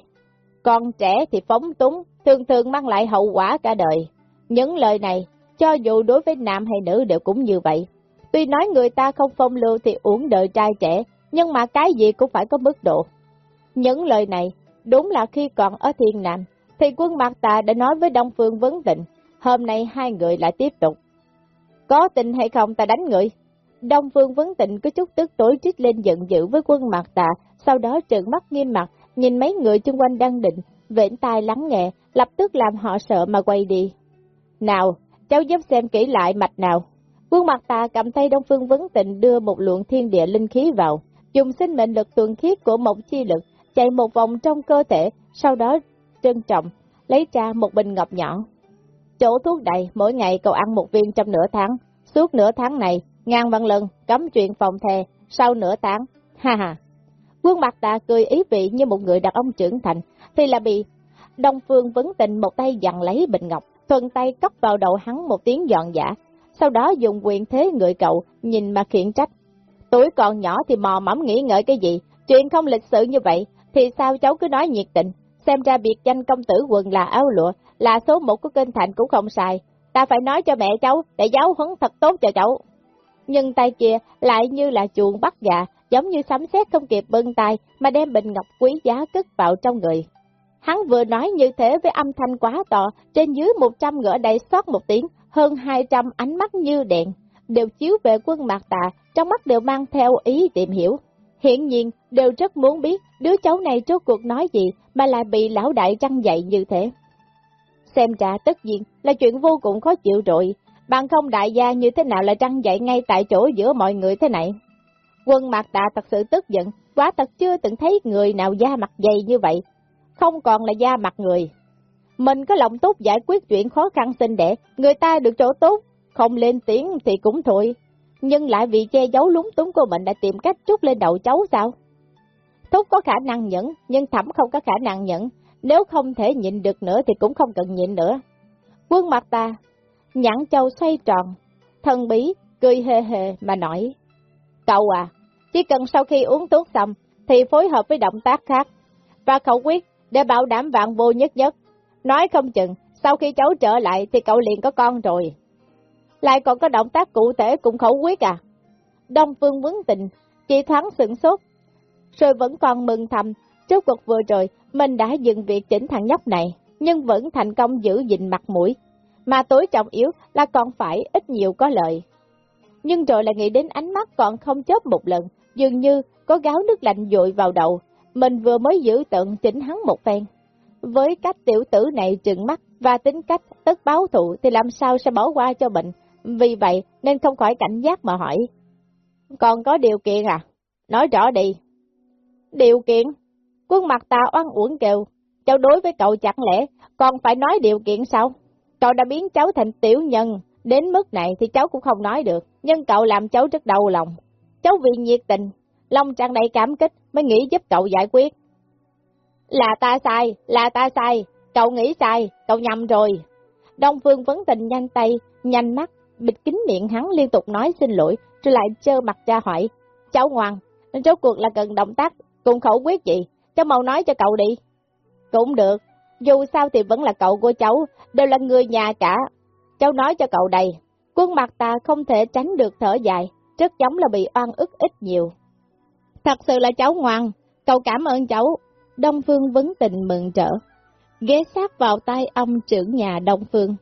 Speaker 1: Còn trẻ thì phóng túng, thường thường mang lại hậu quả cả đời. Những lời này, cho dù đối với nam hay nữ đều cũng như vậy. Tuy nói người ta không phong lưu thì uổng đời trai trẻ, nhưng mà cái gì cũng phải có mức độ. Những lời này, đúng là khi còn ở thiên nam, thì quân mặt ta đã nói với Đông Phương Vấn Vịnh, hôm nay hai người lại tiếp tục. Có tình hay không ta đánh người? Đông Phương Vấn Tịnh có chút tức tối trích lên giận dữ với quân mặt Tạ, sau đó trợn mắt nghiêm mặt, nhìn mấy người chung quanh đang định, vện tai lắng nghe, lập tức làm họ sợ mà quay đi. Nào, cháu giúp xem kỹ lại mạch nào. Quân mặt Tạ cầm tay Đông Phương Vấn Tịnh đưa một lượng thiên địa linh khí vào, dùng sinh mệnh lực tuần khiết của một chi lực, chạy một vòng trong cơ thể, sau đó trân trọng, lấy ra một bình ngọc nhỏ. Chỗ thuốc đầy, mỗi ngày cậu ăn một viên trong nửa tháng. Suốt nửa tháng này, ngàn văn lần, cấm chuyện phòng thề, sau nửa tháng, ha ha. Quân mặt ta cười ý vị như một người đàn ông trưởng thành, thì là bị Đông Phương vấn tình một tay dặn lấy bình ngọc, thuận tay cốc vào đầu hắn một tiếng dọn giả, sau đó dùng quyền thế người cậu, nhìn mà khiển trách. Tuổi còn nhỏ thì mò mẫm nghĩ ngợi cái gì, chuyện không lịch sự như vậy, thì sao cháu cứ nói nhiệt tình, xem ra biệt danh công tử quần là áo lụa, là số một của kênh thành cũng không sai, ta phải nói cho mẹ cháu, để giáo huấn thật tốt cho cháu. Nhưng tay kia lại như là chuồng bắt gà, giống như sấm sét không kịp bưng tay, mà đem bình ngọc quý giá cất vào trong người. Hắn vừa nói như thế với âm thanh quá to, trên dưới 100 ngựa đầy xót một tiếng, hơn 200 ánh mắt như đèn, đều chiếu về quân mạc tà, trong mắt đều mang theo ý tìm hiểu. Hiện nhiên, đều rất muốn biết đứa cháu này trốt cuộc nói gì mà lại bị lão đại trăng dậy như thế. Xem ra tất nhiên là chuyện vô cùng khó chịu rồi, bằng không đại gia như thế nào lại trăng dậy ngay tại chỗ giữa mọi người thế này. Quân mạc Đà thật sự tức giận, quá thật chưa từng thấy người nào da mặt dày như vậy, không còn là da mặt người. Mình có lòng tốt giải quyết chuyện khó khăn sinh đẻ, người ta được chỗ tốt, không lên tiếng thì cũng thôi, nhưng lại vì che giấu lúng túng của mình đã tìm cách trút lên đầu cháu sao? Thúc có khả năng nhẫn, nhưng thẩm không có khả năng nhẫn, nếu không thể nhịn được nữa thì cũng không cần nhịn nữa. Quân mặt ta, nhãn châu xoay tròn, thân bí, cười hề hề mà nói. Cậu à, chỉ cần sau khi uống thuốc xong thì phối hợp với động tác khác và khẩu quyết để bảo đảm vạn vô nhất nhất. Nói không chừng, sau khi cháu trở lại thì cậu liền có con rồi. Lại còn có động tác cụ thể cùng khẩu quyết à? Đông Phương vấn tình, chỉ thoáng sửng sốt, rồi vẫn còn mừng thầm, trước cuộc vừa rồi mình đã dừng việc chỉnh thằng nhóc này, nhưng vẫn thành công giữ gìn mặt mũi, mà tối trọng yếu là còn phải ít nhiều có lợi. Nhưng rồi lại nghĩ đến ánh mắt còn không chớp một lần, dường như có gáo nước lạnh dội vào đầu, mình vừa mới giữ tận chỉnh hắn một phen. Với cách tiểu tử này trừng mắt và tính cách tất báo thụ thì làm sao sẽ bỏ qua cho bệnh? vì vậy nên không khỏi cảnh giác mà hỏi. Còn có điều kiện à? Nói rõ đi. Điều kiện? Quân mặt ta oan uổng kêu, cháu đối với cậu chẳng lẽ còn phải nói điều kiện sao? Cậu đã biến cháu thành tiểu nhân, đến mức này thì cháu cũng không nói được, nhưng cậu làm cháu rất đau lòng. Cháu vì nhiệt tình, lòng tràn đầy cảm kích mới nghĩ giúp cậu giải quyết. Là ta sai, là ta sai, cậu nghĩ sai, cậu nhầm rồi. Đông Phương vấn tình nhanh tay, nhanh mắt, bịt kính miệng hắn liên tục nói xin lỗi, rồi lại chơ mặt ra hỏi. Cháu ngoan, rốt cuộc là cần động tác cùng khẩu quyết gì, cháu mau nói cho cậu đi. Cũng được, dù sao thì vẫn là cậu của cháu, đều là người nhà cả. Cháu nói cho cậu đây, quân mặt ta không thể tránh được thở dài, rất giống là bị oan ức ít nhiều. Thật sự là cháu ngoan, cậu cảm ơn cháu. Đông Phương vấn tình mừng trở, ghé sát vào tay ông trưởng nhà Đông Phương.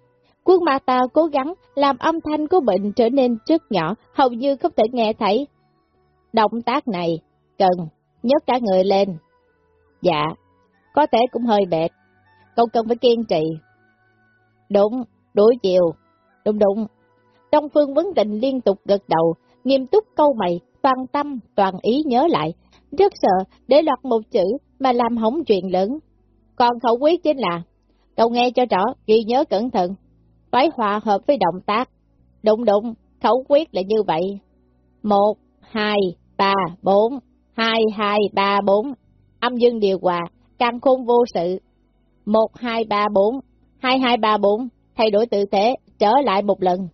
Speaker 1: Quân mặt ta cố gắng làm âm thanh của bệnh trở nên rất nhỏ, hầu như không thể nghe thấy. Động tác này, cần, nhấc cả người lên. Dạ, có thể cũng hơi bệt con cần phải kiên trì. Đúng, đối chiều. Đúng đúng. Trong phương vấn định liên tục gật đầu, nghiêm túc câu mày, toàn tâm, toàn ý nhớ lại. Rất sợ để lọt một chữ mà làm hỏng chuyện lớn. Còn khẩu quyết chính là, cậu nghe cho rõ, ghi nhớ cẩn thận. Phải hòa hợp với động tác. Đúng đúng, khẩu quyết là như vậy. Một, hai, ba, bốn, hai, hai, ba, bốn. Âm dương điều hòa, căn khôn vô sự. Một, hai, ba, bốn, hai, hai, ba, bốn. Thay đổi tự thế, trở lại một lần.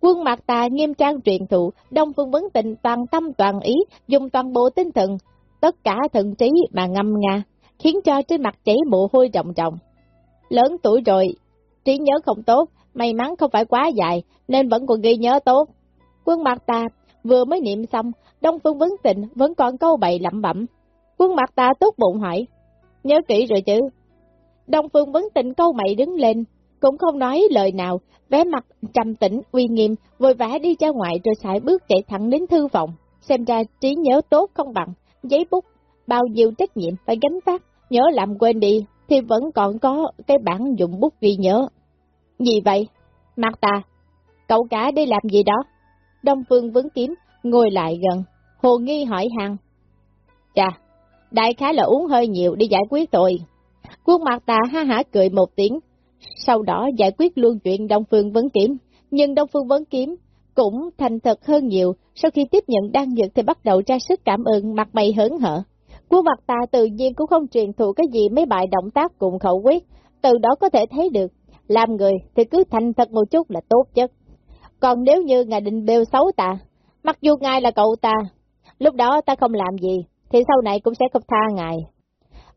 Speaker 1: Quân mặt tà nghiêm trang truyền thụ, Đông Phương Vấn Tình toàn tâm toàn ý, dùng toàn bộ tinh thần, tất cả thần trí mà ngâm nga, khiến cho trên mặt chảy mồ hôi trọng trọng. Lớn tuổi rồi, trí nhớ không tốt, may mắn không phải quá dài, nên vẫn còn ghi nhớ tốt. Quân mặt ta vừa mới niệm xong, Đông Phương Vấn Tịnh vẫn còn câu bày lẩm bẩm. Quân mặt ta tốt bụng hỏi, nhớ kỹ rồi chứ? Đông Phương Vấn Tịnh câu mày đứng lên, cũng không nói lời nào, vẻ mặt trầm tĩnh, uy nghiêm, vội vã đi ra ngoài rồi sải bước chạy thẳng đến thư phòng. Xem ra trí nhớ tốt không bằng, giấy bút, bao nhiêu trách nhiệm phải gánh vác, nhớ làm quên đi, thì vẫn còn có cái bản dụng bút ghi nhớ. Gì vậy? Mặt ta, cậu cả đi làm gì đó? Đông Phương Vấn Kiếm ngồi lại gần, hồ nghi hỏi hàng. Chà, đại khá là uống hơi nhiều đi giải quyết tội. Quân mặt tà ha hả cười một tiếng, sau đó giải quyết luôn chuyện Đông Phương Vấn Kiếm. Nhưng Đông Phương Vấn Kiếm cũng thành thật hơn nhiều, sau khi tiếp nhận đan dược thì bắt đầu ra sức cảm ơn mặt mày hớn hở. Quân mặt tà tự nhiên cũng không truyền thụ cái gì mấy bài động tác cùng khẩu quyết, từ đó có thể thấy được, làm người thì cứ thành thật một chút là tốt nhất. Còn nếu như ngài định bêu xấu ta, mặc dù ngài là cậu ta, lúc đó ta không làm gì, thì sau này cũng sẽ không tha ngài.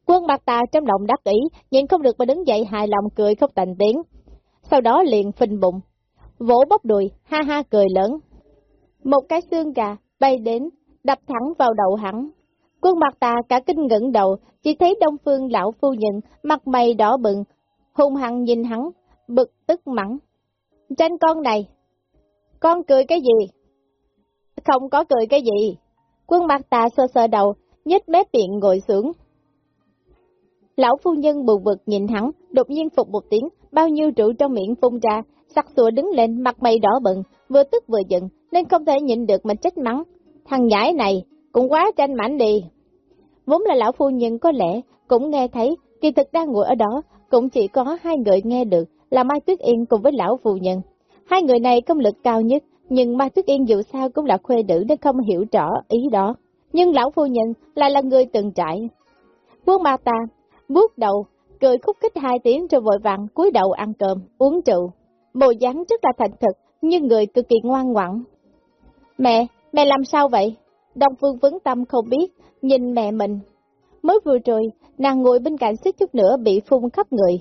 Speaker 1: Quân mặt ta trong lòng đắc ý, nhìn không được mà đứng dậy hài lòng cười không thành tiếng. Sau đó liền phình bụng, vỗ bóp đùi, ha ha cười lớn. Một cái xương gà bay đến, đập thẳng vào đầu hắn. Quân mặt ta cả kinh ngẩng đầu, chỉ thấy đông phương lão phu nhân, mặt mày đỏ bừng, hung hăng nhìn hắn, bực tức mắng. Tranh con này, con cười cái gì? Không có cười cái gì. Quân mặt ta sơ sơ đầu, nhếch mép tiện ngồi xuống. Lão phu nhân bù vực nhìn hắn, đột nhiên phục một tiếng, bao nhiêu rượu trong miệng phun ra, sắc sủa đứng lên, mặt mày đỏ bừng, vừa tức vừa giận, nên không thể nhịn được mà trách mắng. Thằng nhãi này, cũng quá tranh mảnh đi. Vốn là lão phu nhân có lẽ cũng nghe thấy, kỳ thực đang ngồi ở đó, cũng chỉ có hai người nghe được, là Mai Tuyết Yên cùng với lão phu nhân. Hai người này công lực cao nhất, nhưng Mai Tuyết Yên dù sao cũng là khuê nữ nên không hiểu rõ ý đó. Nhưng lão phu nhân lại là người từng trải. Quân ma ta, bước đầu, cười khúc khích hai tiếng rồi vội vàng cúi đầu ăn cơm, uống rượu. Bộ dáng rất là thành thực, nhưng người cực kỳ ngoan ngoãn. Mẹ, mẹ làm sao vậy? Đông Phương vấn tâm không biết, nhìn mẹ mình. Mới vừa rồi, nàng ngồi bên cạnh xích chút nữa bị phun khắp người.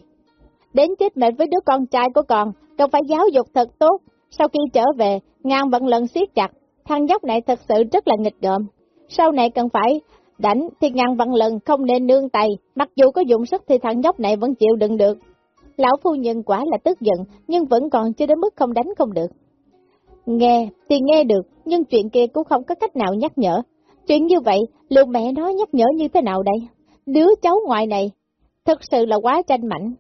Speaker 1: Đến chết mệt với đứa con trai của con, cần phải giáo dục thật tốt. Sau khi trở về, ngang vận lần siết chặt, thằng nhóc này thật sự rất là nghịch ngợm. Sau này cần phải đánh thì ngàn vạn lần không nên nương tay, mặc dù có dụng sức thì thằng nhóc này vẫn chịu đựng được. Lão phu nhân quả là tức giận, nhưng vẫn còn chưa đến mức không đánh không được. Nghe thì nghe được, nhưng chuyện kia cũng không có cách nào nhắc nhở. Chuyện như vậy, liệu mẹ nó nhắc nhở như thế nào đây? Đứa cháu ngoại này, thật sự là quá tranh mảnh.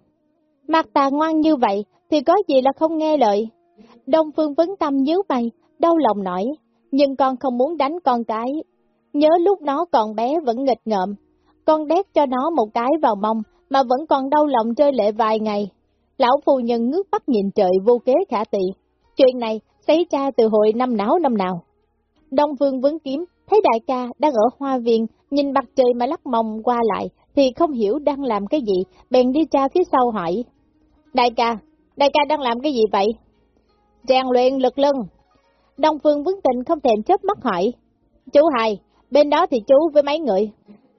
Speaker 1: Mặt tà ngoan như vậy, thì có gì là không nghe lời. Đông Phương vấn tâm nhíu mày, đau lòng nổi, nhưng con không muốn đánh con cái. Nhớ lúc nó còn bé vẫn nghịch ngợm, con đét cho nó một cái vào mông, mà vẫn còn đau lòng rơi lệ vài ngày. Lão phu nhân ngước mắt nhìn trời vô kế khả tị. Chuyện này xảy ra từ hồi năm não năm nào. Đông Phương vấn kiếm, thấy đại ca đang ở hoa viên, nhìn mặt trời mà lắc mông qua lại, thì không hiểu đang làm cái gì, bèn đi ra phía sau hỏi. Đại ca, đại ca đang làm cái gì vậy? Rèn luyện lực lưng. Đông Phương vấn tình không thèm chớp mắt hỏi. Chú Hai, bên đó thì chú với mấy người.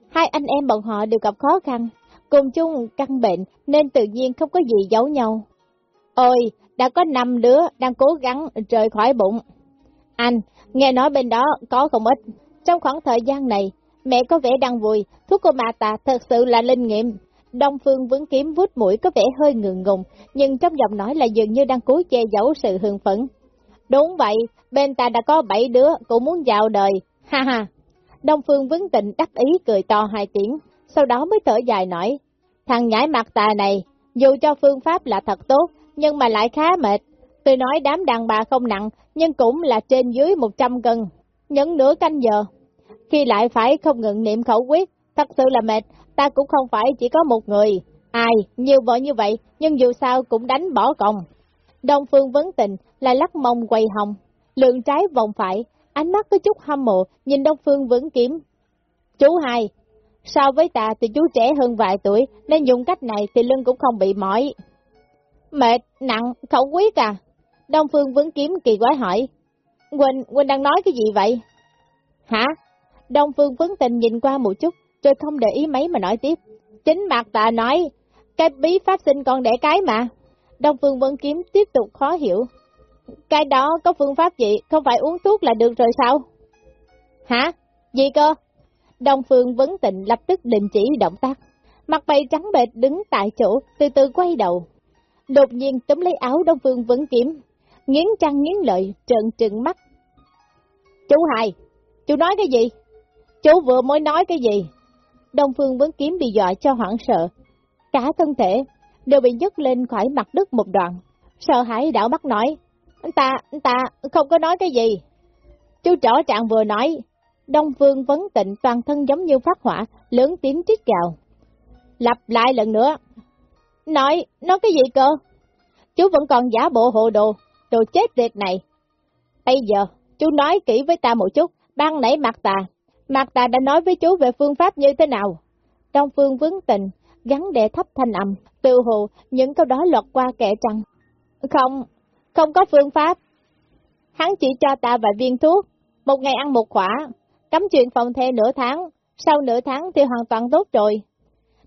Speaker 1: Hai anh em bọn họ đều gặp khó khăn, cùng chung căn bệnh nên tự nhiên không có gì giấu nhau. Ôi, đã có năm đứa đang cố gắng rời khỏi bụng. Anh, nghe nói bên đó có không ít. Trong khoảng thời gian này, mẹ có vẻ đang vui, thuốc của bà ta thật sự là linh nghiệm. Đông Phương vướng kiếm vút mũi có vẻ hơi ngượng ngùng, nhưng trong giọng nói là dường như đang cố che giấu sự hưng phấn. Đúng vậy, bên ta đã có bảy đứa cũng muốn vào đời, ha ha. Đông Phương vấn tịnh đắc ý cười to hai tiếng, sau đó mới thở dài nói, thằng nhãi mặt tà này, dù cho phương pháp là thật tốt, nhưng mà lại khá mệt. Tôi nói đám đàn bà không nặng, nhưng cũng là trên dưới 100 cân. nhấn nửa canh giờ, khi lại phải không ngừng niệm khẩu quyết, thật sự là mệt, ta cũng không phải chỉ có một người. Ai, nhiều vợ như vậy, nhưng dù sao cũng đánh bỏ còng. Đông Phương vấn tình là lắc mông quay hồng, lượng trái vòng phải, ánh mắt có chút hâm mộ, nhìn Đông Phương vững kiếm. Chú hai, so với ta thì chú trẻ hơn vài tuổi, nên dùng cách này thì lưng cũng không bị mỏi. Mệt, nặng, khẩu quyết à? Đông Phương vững kiếm kỳ quái hỏi. Quỳnh, Quỳnh đang nói cái gì vậy? Hả? Đông Phương vấn tình nhìn qua một chút, rồi không để ý mấy mà nói tiếp. Chính mặt ta nói, cái bí pháp sinh còn đẻ cái mà. Đông Phương Vân Kiếm tiếp tục khó hiểu. Cái đó có phương pháp gì, không phải uống thuốc là được rồi sao? Hả? Gì cơ? Đông Phương Vấn Tịnh lập tức đình chỉ động tác. mặt mày trắng bệch đứng tại chỗ, từ từ quay đầu. Đột nhiên túm lấy áo Đông Phương vẫn kiếm, nghiến trăng nghiến lợi, trợn trừng mắt. Chú Hai, chú nói cái gì? Chú vừa mới nói cái gì? Đông Phương vẫn kiếm bị dọa cho hoảng sợ. Cả thân thể đều bị nhấc lên khỏi mặt đất một đoạn. Sợ hãi đảo mắt nói, ta, anh ta không có nói cái gì. Chú trỏ trạng vừa nói, Đông Phương vấn tịnh toàn thân giống như phát hỏa, lớn tiếng trích gào. Lặp lại lần nữa. Nói, nói cái gì cơ? Chú vẫn còn giả bộ hộ đồ, đồ chết tiệt này. Bây giờ, chú nói kỹ với ta một chút, ban nãy mặt ta, mặt ta đã nói với chú về phương pháp như thế nào. Đông Phương vấn tịnh, gắn để thấp thanh âm, tự hồ những câu đó lọt qua kẻ trăng. Không, không có phương pháp. Hắn chỉ cho ta vài viên thuốc, một ngày ăn một quả, cấm chuyện phòng thê nửa tháng, sau nửa tháng thì hoàn toàn tốt rồi.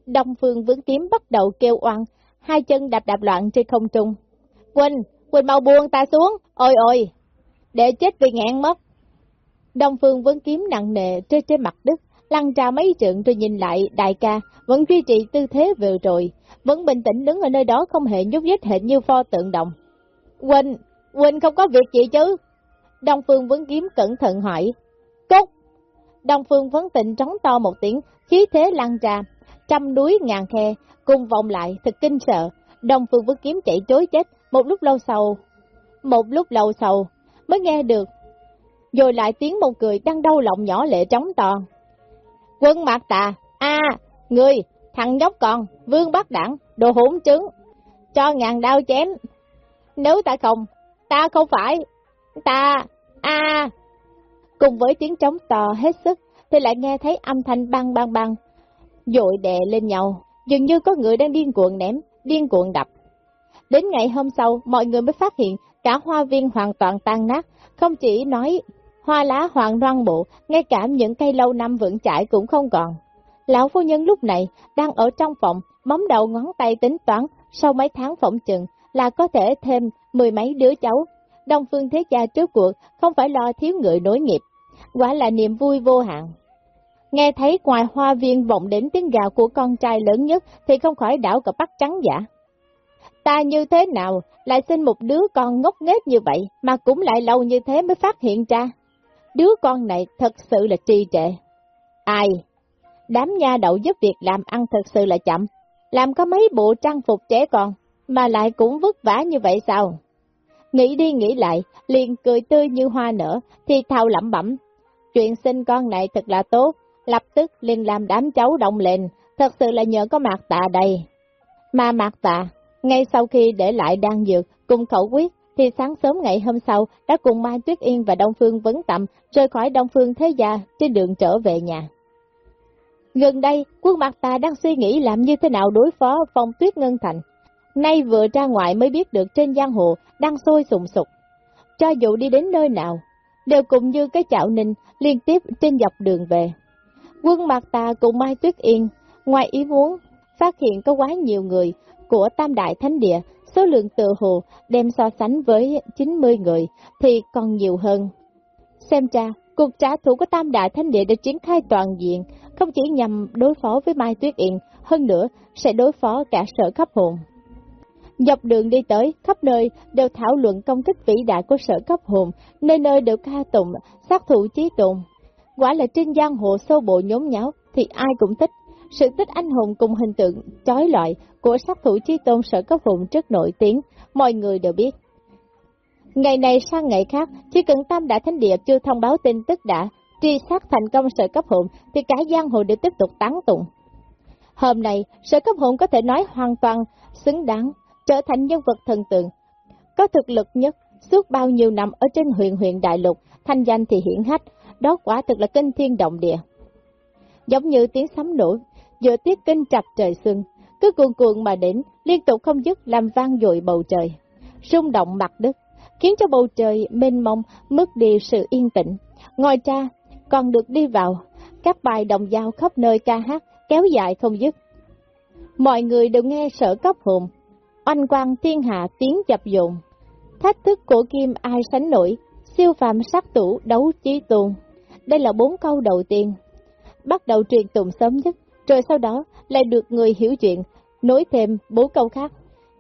Speaker 1: Đông Phương vướng kiếm bắt đầu kêu oan, hai chân đạp đạp loạn trên không trung. Quỳnh, Quỳnh mau buông ta xuống, ôi ôi, để chết vì ngẹn mất. Đông Phương vướng kiếm nặng nề trên trên mặt đất, lăn ra mấy trượng rồi nhìn lại đại ca, vẫn duy trì tư thế vừa rồi, vẫn bình tĩnh đứng ở nơi đó không hề nhúc nhích hệt như pho tượng động. Quỳnh, Quỳnh không có việc gì chứ? Đông Phương vấn kiếm cẩn thận hỏi. Cúc! Đông Phương vấn tịnh trống to một tiếng, khí thế lan ra, trăm núi ngàn khe, cùng vòng lại, thật kinh sợ. Đông Phương vấn kiếm chạy chối chết, một lúc lâu sau, một lúc lâu sau, mới nghe được. Rồi lại tiếng một cười đang đau lòng nhỏ lệ trống to. Quân mạc tà, a người, thằng nhóc con, vương bắt đẳng, đồ hỗn trứng, cho ngàn đau chém. Nếu ta không, ta không phải, ta, a Cùng với tiếng trống to hết sức, thì lại nghe thấy âm thanh băng băng băng, dội đè lên nhau, dường như có người đang điên cuồng ném, điên cuồng đập. Đến ngày hôm sau, mọi người mới phát hiện cả hoa viên hoàn toàn tan nát, không chỉ nói hoa lá hoàng loan bộ, ngay cả những cây lâu năm vững chãi cũng không còn. Lão phu nhân lúc này đang ở trong phòng, móng đầu ngón tay tính toán, sau mấy tháng phỏng chừng là có thể thêm mười mấy đứa cháu. Đông phương thế gia trước cuộc không phải lo thiếu người nối nghiệp, quả là niềm vui vô hạn. Nghe thấy ngoài hoa viên vọng đến tiếng gào của con trai lớn nhất thì không khỏi đảo cặp bắt trắng giả. Ta như thế nào lại sinh một đứa con ngốc nghếch như vậy mà cũng lại lâu như thế mới phát hiện ra. Đứa con này thật sự là trì trệ. Ai? Đám nha đậu giúp việc làm ăn thật sự là chậm. Làm có mấy bộ trang phục trẻ con, mà lại cũng vất vả như vậy sao? Nghĩ đi nghĩ lại, liền cười tươi như hoa nở, thì thao lẩm bẩm. Chuyện sinh con này thật là tốt, lập tức liền làm đám cháu động lên, thật sự là nhờ có mạc tạ đây. Mà mạc tạ, ngay sau khi để lại đan dược, cùng khẩu quyết, thì sáng sớm ngày hôm sau đã cùng Mai Tuyết Yên và Đông Phương Vấn Tầm rời khỏi Đông Phương Thế Gia trên đường trở về nhà. Gần đây, quân mặt ta đang suy nghĩ làm như thế nào đối phó phong tuyết ngân thành. Nay vừa ra ngoài mới biết được trên giang hồ đang sôi sùng sục. Cho dù đi đến nơi nào, đều cùng như cái chảo ninh liên tiếp trên dọc đường về. Quân mặt ta cùng Mai Tuyết Yên, ngoài ý muốn, phát hiện có quá nhiều người của Tam Đại Thánh Địa, số lượng tự hồ đem so sánh với 90 người thì còn nhiều hơn. Xem ra, cuộc trả thù của Tam Đại Thánh Địa đã triển khai toàn diện, không chỉ nhằm đối phó với Mai Tuyết Yên, hơn nữa sẽ đối phó cả sở khắp hồn. Dọc đường đi tới, khắp nơi đều thảo luận công kích vĩ đại của sở cấp hồn, nơi nơi đều ca tụng, sát thủ chí tụng. Quả là trên giang hồ sâu bộ nhốn nháo, thì ai cũng thích. Sự tích anh hùng cùng hình tượng chói lọi của sát thủ chí tôn sở cấp hồn rất nổi tiếng, mọi người đều biết. Ngày này sang ngày khác, chỉ cần Tam Đại Thánh Địa chưa thông báo tin tức đã truy sát thành công sở cấp hồn, thì cả giang hồ đều tiếp tục tán tụng. Hôm nay, sở cấp hồn có thể nói hoàn toàn xứng đáng, trở thành nhân vật thần tượng, có thực lực nhất suốt bao nhiêu năm ở trên huyện huyện đại lục, thanh danh thì hiển hách, đó quả thực là kinh thiên động địa. Giống như tiếng sấm nổ, giữa tiết kinh trạch trời xuân, cứ cuồn cuộn mà đến, liên tục không dứt làm vang dội bầu trời, rung động mặt đất, khiến cho bầu trời mênh mông mất đi sự yên tĩnh. Ngoài ra, còn được đi vào, các bài đồng dao khắp nơi ca hát, kéo dài không dứt. Mọi người đều nghe sợ cấp hồn, oanh quang thiên hạ tiếng dập dụng, thách thức của kim ai sánh nổi, siêu phàm sát tủ đấu chí tuôn. Đây là bốn câu đầu tiên. Bắt đầu truyền tụng sớm nhất, rồi sau đó lại được người hiểu chuyện, nối thêm bốn câu khác.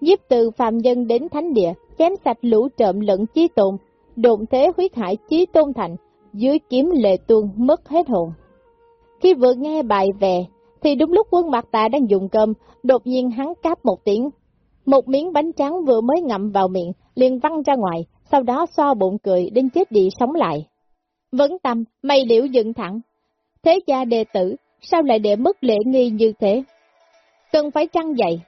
Speaker 1: Giúp từ phàm nhân đến thánh địa, chém sạch lũ trộm lẫn chí tồn, độn thế huyết hải chí tôn thành, dưới kiếm lệ tuôn mất hết hồn. Khi vừa nghe bài về, thì đúng lúc quân mặt tạ đang dùng cơm, đột nhiên hắn cáp một tiếng. Một miếng bánh trắng vừa mới ngậm vào miệng, liền văng ra ngoài, sau đó so bụng cười đến chết đi sống lại. Vấn tâm, mày liễu dựng thẳng. Thế gia đệ tử, sao lại để mất lễ nghi như thế? Cần phải trăng dậy.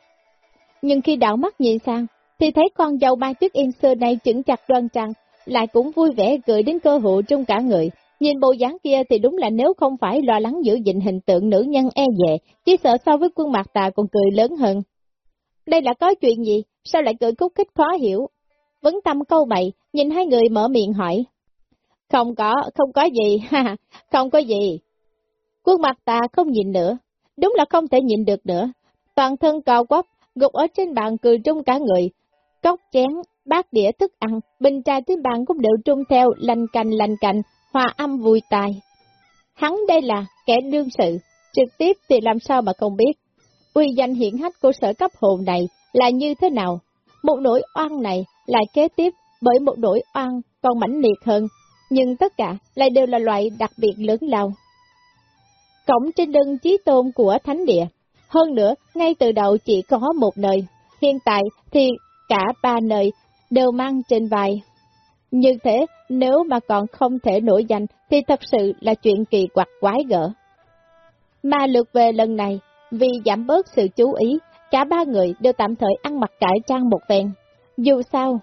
Speaker 1: Nhưng khi đảo mắt nhìn sang, thì thấy con dâu ba Tuyết Yên xưa này chững chặt đoan trang, lại cũng vui vẻ gửi đến cơ hội trong cả người. Nhìn bộ dáng kia thì đúng là nếu không phải lo lắng giữ gìn hình tượng nữ nhân e dè, chỉ sợ so với quân mặt tà còn cười lớn hơn. Đây là có chuyện gì? Sao lại cười khúc khích khó hiểu? Vấn tâm câu bậy, nhìn hai người mở miệng hỏi. Không có, không có gì, ha, không có gì. Quân mặt ta không nhìn nữa, đúng là không thể nhìn được nữa. Toàn thân cao quắp, gục ở trên bàn cười trung cả người. Cốc chén, bát đĩa thức ăn, bình trà trên bàn cũng đều trung theo, lành cành lành cành, hòa âm vui tai. Hắn đây là kẻ đương sự, trực tiếp thì làm sao mà không biết. Uy danh hiển hách của sở cấp hồn này là như thế nào? Một nỗi oan này lại kế tiếp bởi một nỗi oan còn mãnh liệt hơn, nhưng tất cả lại đều là loại đặc biệt lớn lao. Cổng trên đơn chí tôn của thánh địa, hơn nữa, ngay từ đầu chỉ có một nơi, hiện tại thì cả ba nơi đều mang trên vai. Như thế, nếu mà còn không thể nổi danh thì thật sự là chuyện kỳ quặc quái gở. Mà lượt về lần này, vì giảm bớt sự chú ý, cả ba người đều tạm thời ăn mặc cải trang một phen. Dù sao,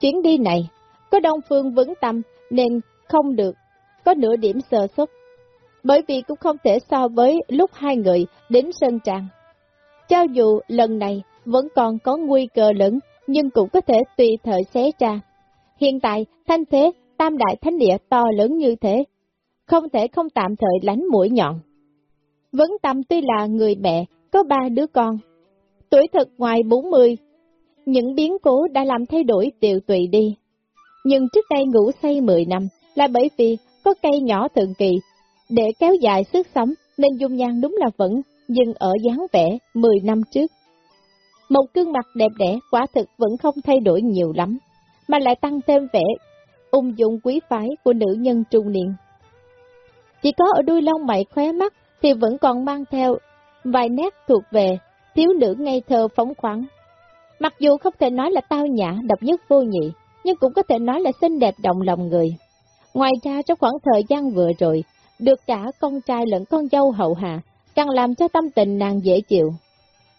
Speaker 1: chuyến đi này, có Đông Phương vững tâm nên không được, có nửa điểm sơ xuất. Bởi vì cũng không thể so với lúc hai người đến Sơn Tràng. Cho dù lần này vẫn còn có nguy cơ lớn, nhưng cũng có thể tùy thời xé ra. Hiện tại, thanh thế, tam đại thánh địa to lớn như thế, không thể không tạm thời lánh mũi nhọn. Vấn tâm tuy là người mẹ, có ba đứa con, tuổi thật ngoài 40, những biến cố đã làm thay đổi tiều tụy đi. Nhưng trước đây ngủ say 10 năm là bởi vì có cây nhỏ thường kỳ, để kéo dài sức sống nên dung nhan đúng là vẫn dừng ở dáng vẻ 10 năm trước. Một gương mặt đẹp đẽ quả thực vẫn không thay đổi nhiều lắm, mà lại tăng thêm vẻ ung dung quý phái của nữ nhân trung niên. Chỉ có ở đuôi lông mày khóe mắt thì vẫn còn mang theo vài nét thuộc về thiếu nữ ngây thơ phóng khoáng. Mặc dù không thể nói là tao nhã, độc nhất vô nhị, nhưng cũng có thể nói là xinh đẹp động lòng người. Ngoài ra trong khoảng thời gian vừa rồi, được cả con trai lẫn con dâu hậu hạ, càng làm cho tâm tình nàng dễ chịu.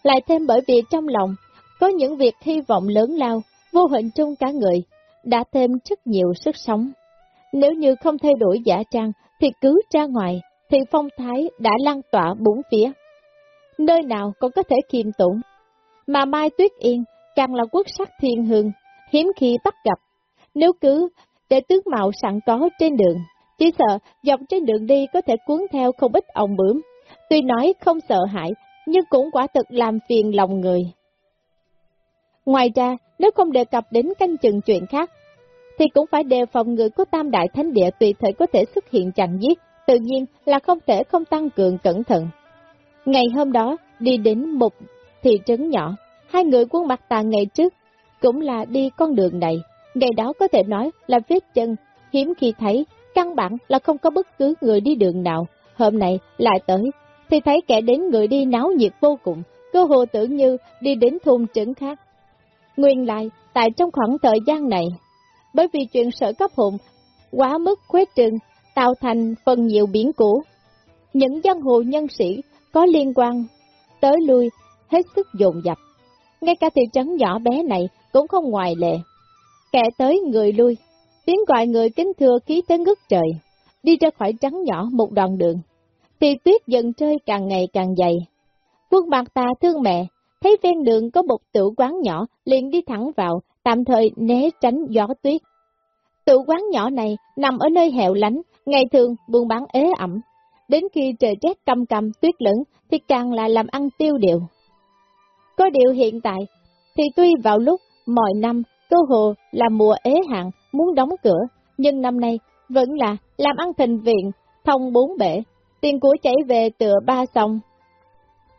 Speaker 1: Lại thêm bởi vì trong lòng, có những việc hy vọng lớn lao, vô hình chung cả người, đã thêm rất nhiều sức sống. Nếu như không thay đổi giả trang, thì cứ ra ngoài, thì phong thái đã lan tỏa bốn phía. Nơi nào cũng có thể kiềm tụng. Mà Mai Tuyết Yên càng là quốc sắc thiên hương, hiếm khi bắt gặp. Nếu cứ để tướng mạo sẵn có trên đường, chỉ sợ dọc trên đường đi có thể cuốn theo không ít ông bướm. Tuy nói không sợ hãi, nhưng cũng quả thực làm phiền lòng người. Ngoài ra, nếu không đề cập đến canh chừng chuyện khác, thì cũng phải đề phòng người của Tam Đại Thánh Địa tùy thời có thể xuất hiện chặn giết, tự nhiên là không thể không tăng cường cẩn thận. Ngày hôm đó, đi đến một thị trấn nhỏ, hai người quân mặt tà ngày trước cũng là đi con đường này. Ngày đó có thể nói là vết chân, hiếm khi thấy, căn bản là không có bất cứ người đi đường nào. Hôm nay lại tới, thì thấy kẻ đến người đi náo nhiệt vô cùng, cơ hồ tưởng như đi đến thôn trấn khác. Nguyên lại, tại trong khoảng thời gian này, bởi vì chuyện sở cấp hồn quá mức khuế trừng, tạo thành phần nhiều biển cũ. Những dân hồ nhân sĩ có liên quan tới lui hết sức dồn dập. Ngay cả thị trấn nhỏ bé này cũng không ngoài lệ. Kẻ tới người lui, tiếng gọi người kính thưa khí tới ngất trời, đi ra khỏi trắng nhỏ một đoạn đường. Thì tuyết dần chơi càng ngày càng dày. Quân bạc ta thương mẹ, thấy ven đường có một tử quán nhỏ liền đi thẳng vào, tạm thời né tránh gió tuyết. Tử quán nhỏ này nằm ở nơi hẻo lánh, ngày thường buôn bán ế ẩm. Đến khi trời rét căm căm tuyết lẫn thì càng là làm ăn tiêu điều. Có điều hiện tại, thì tuy vào lúc mọi năm cơ hồ là mùa ế hạn muốn đóng cửa, nhưng năm nay vẫn là làm ăn thịnh viện, thông bốn bể, tiền của chảy về tựa ba sông,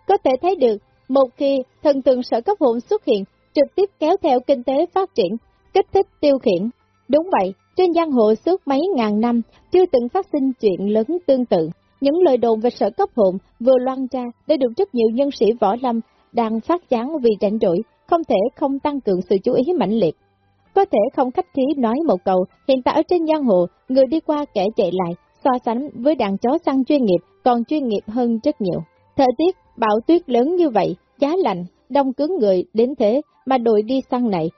Speaker 1: Có thể thấy được, một khi thần tượng sở cấp hồn xuất hiện, trực tiếp kéo theo kinh tế phát triển, kích thích tiêu khiển. Đúng vậy, trên giang hồ suốt mấy ngàn năm, chưa từng phát sinh chuyện lớn tương tự. Những lời đồn về sở cấp hồn vừa loan ra đã được rất nhiều nhân sĩ võ lâm đang phát chán vì rảnh rỗi, không thể không tăng cường sự chú ý mạnh liệt. Có thể không khách khí nói một câu, hiện tại ở trên giang hồ, người đi qua kẻ chạy lại, so sánh với đàn chó săn chuyên nghiệp còn chuyên nghiệp hơn rất nhiều. Thời tiết, bão tuyết lớn như vậy, giá lạnh, đông cứng người đến thế mà đội đi săn này,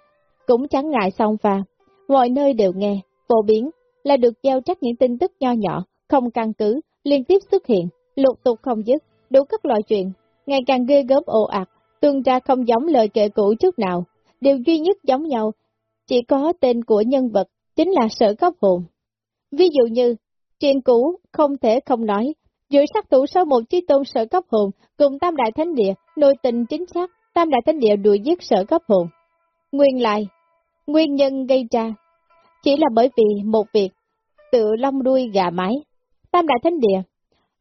Speaker 1: cũng chẳng ngại song pha. Mọi nơi đều nghe, phổ biến, là được giao trách những tin tức nho nhỏ, không căn cứ, liên tiếp xuất hiện, lục tục không dứt, đủ các loại chuyện, ngày càng ghê gớm ồ ạt, tương ra không giống lời kể cũ chút nào. Điều duy nhất giống nhau, chỉ có tên của nhân vật, chính là sở cấp hồn. Ví dụ như, chuyện cũ không thể không nói, giữa sát thủ sau một chi tôn sở cấp hồn cùng Tam Đại Thánh Địa, nội tình chính xác, Tam Đại Thánh Địa đuổi giết sở cấp hồn. Nguyên lại, nguyên nhân gây ra, chỉ là bởi vì một việc, tự long đuôi gà mái. Tam Đại Thánh Địa,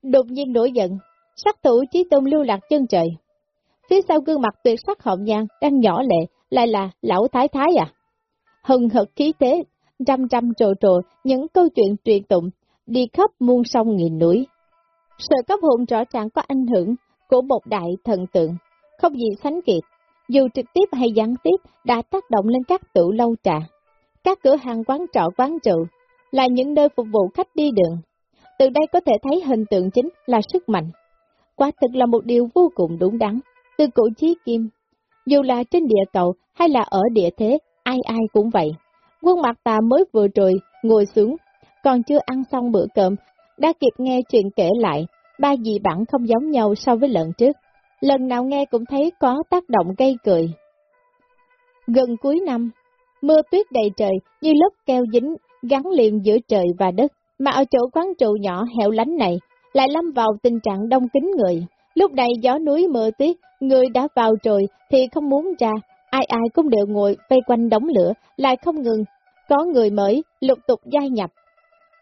Speaker 1: đột nhiên nổi giận, sát thủ chí tôn lưu lạc chân trời. Phía sau gương mặt tuyệt sắc hồng nhan đang nhỏ lệ, lại là lão thái thái à? Hừng hực khí thế, trăm trăm trồ trồ, những câu chuyện truyền tụng, đi khắp muôn sông nghìn núi. sự cấp hồn rõ ràng có ảnh hưởng của một đại thần tượng, không gì sánh kịp, dù trực tiếp hay gián tiếp đã tác động lên các tủ lâu trà. Các cửa hàng quán trọ quán trụ là những nơi phục vụ khách đi đường. Từ đây có thể thấy hình tượng chính là sức mạnh. Quả thực là một điều vô cùng đúng đắn, từ cổ chí kim. Dù là trên địa cầu hay là ở địa thế, ai ai cũng vậy. Quân mặt tà mới vừa rồi, ngồi xuống, còn chưa ăn xong bữa cơm, đã kịp nghe chuyện kể lại, ba dị bản không giống nhau so với lần trước. Lần nào nghe cũng thấy có tác động gây cười. Gần cuối năm, mưa tuyết đầy trời như lớp keo dính gắn liền giữa trời và đất, mà ở chỗ quán trụ nhỏ hẻo lánh này lại lâm vào tình trạng đông kín người. Lúc này gió núi mưa tuyết, người đã vào rồi thì không muốn ra, ai ai cũng đều ngồi vây quanh đống lửa, lại không ngừng, có người mới lục tục gia nhập.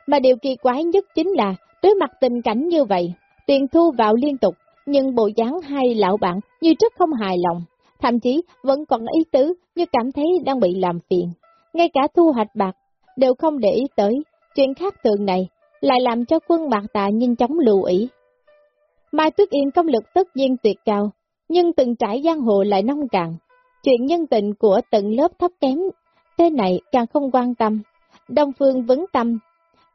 Speaker 1: Mà điều kỳ quái nhất chính là, đối mặt tình cảnh như vậy, tiền thu vào liên tục, nhưng bộ dáng hai lão bạn như rất không hài lòng, thậm chí vẫn còn ý tứ như cảm thấy đang bị làm phiền. Ngay cả thu hoạch bạc đều không để ý tới, chuyện khác thường này lại làm cho quân bạc tạ nhanh chóng lưu ý. Mai Tuyết Yên công lực tất nhiên tuyệt cao, nhưng từng trải giang hồ lại nông cạn. Chuyện nhân tình của từng lớp thấp kém, thế này càng không quan tâm. Đông Phương vấn tâm,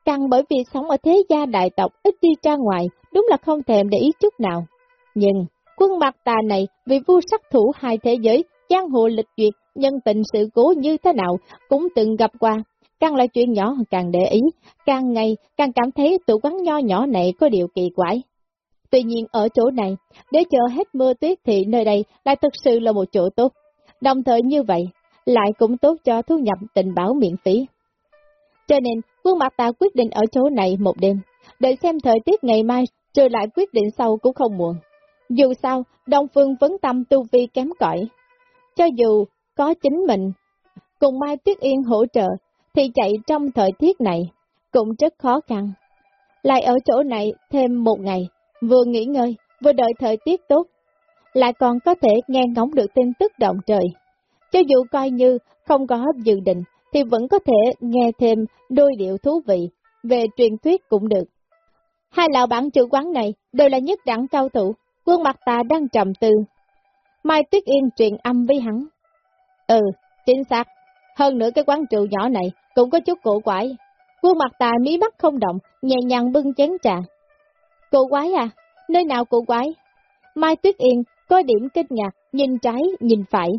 Speaker 1: càng bởi vì sống ở thế gia đại tộc ít đi ra ngoài, đúng là không thèm để ý chút nào. Nhưng, quân mặt tà này vì vua sát thủ hai thế giới, giang hồ lịch duyệt, nhân tình sự cố như thế nào cũng từng gặp qua. Càng là chuyện nhỏ càng để ý, càng ngày càng cảm thấy tủ quán nho nhỏ này có điều kỳ quái. Tuy nhiên ở chỗ này, để chờ hết mưa tuyết thì nơi đây lại thực sự là một chỗ tốt. Đồng thời như vậy, lại cũng tốt cho thu nhập tình báo miễn phí. Cho nên, quân mặt ta quyết định ở chỗ này một đêm, đợi xem thời tiết ngày mai, rồi lại quyết định sau cũng không muộn. Dù sao, Đông Phương vấn tâm tu vi kém cỏi. Cho dù có chính mình, cùng Mai Tuyết Yên hỗ trợ, thì chạy trong thời tiết này cũng rất khó khăn. Lại ở chỗ này thêm một ngày, vừa nghỉ ngơi, vừa đợi thời tiết tốt, lại còn có thể nghe ngóng được tin tức động trời. Cho dù coi như không có dự định, thì vẫn có thể nghe thêm đôi điệu thú vị về truyền thuyết cũng được. Hai lão bản chủ quán này đều là nhất đẳng cao thủ, quân mặt ta đang trầm tư. Mai Tuyết Yên truyền âm với hắn. Ừ, chính xác. Hơn nữa cái quán trụ nhỏ này cũng có chút cổ quái. Quân mặt ta mí mắt không động, nhẹ nhàng bưng chén trà. Cổ quái à? Nơi nào cổ quái? Mai Tuyết Yên có điểm kinh ngạc, nhìn trái, nhìn phải.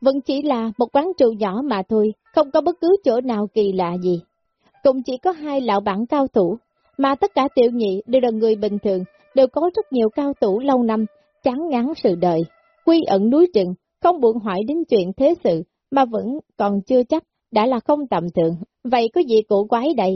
Speaker 1: Vẫn chỉ là một quán trụ nhỏ mà thôi, không có bất cứ chỗ nào kỳ lạ gì. Cũng chỉ có hai lão bản cao thủ, mà tất cả tiểu nhị đều là người bình thường, đều có rất nhiều cao thủ lâu năm, chán ngắn sự đời, quy ẩn núi rừng, không buồn hỏi đến chuyện thế sự, mà vẫn còn chưa chắc, đã là không tầm thường, vậy có gì cổ quái đây?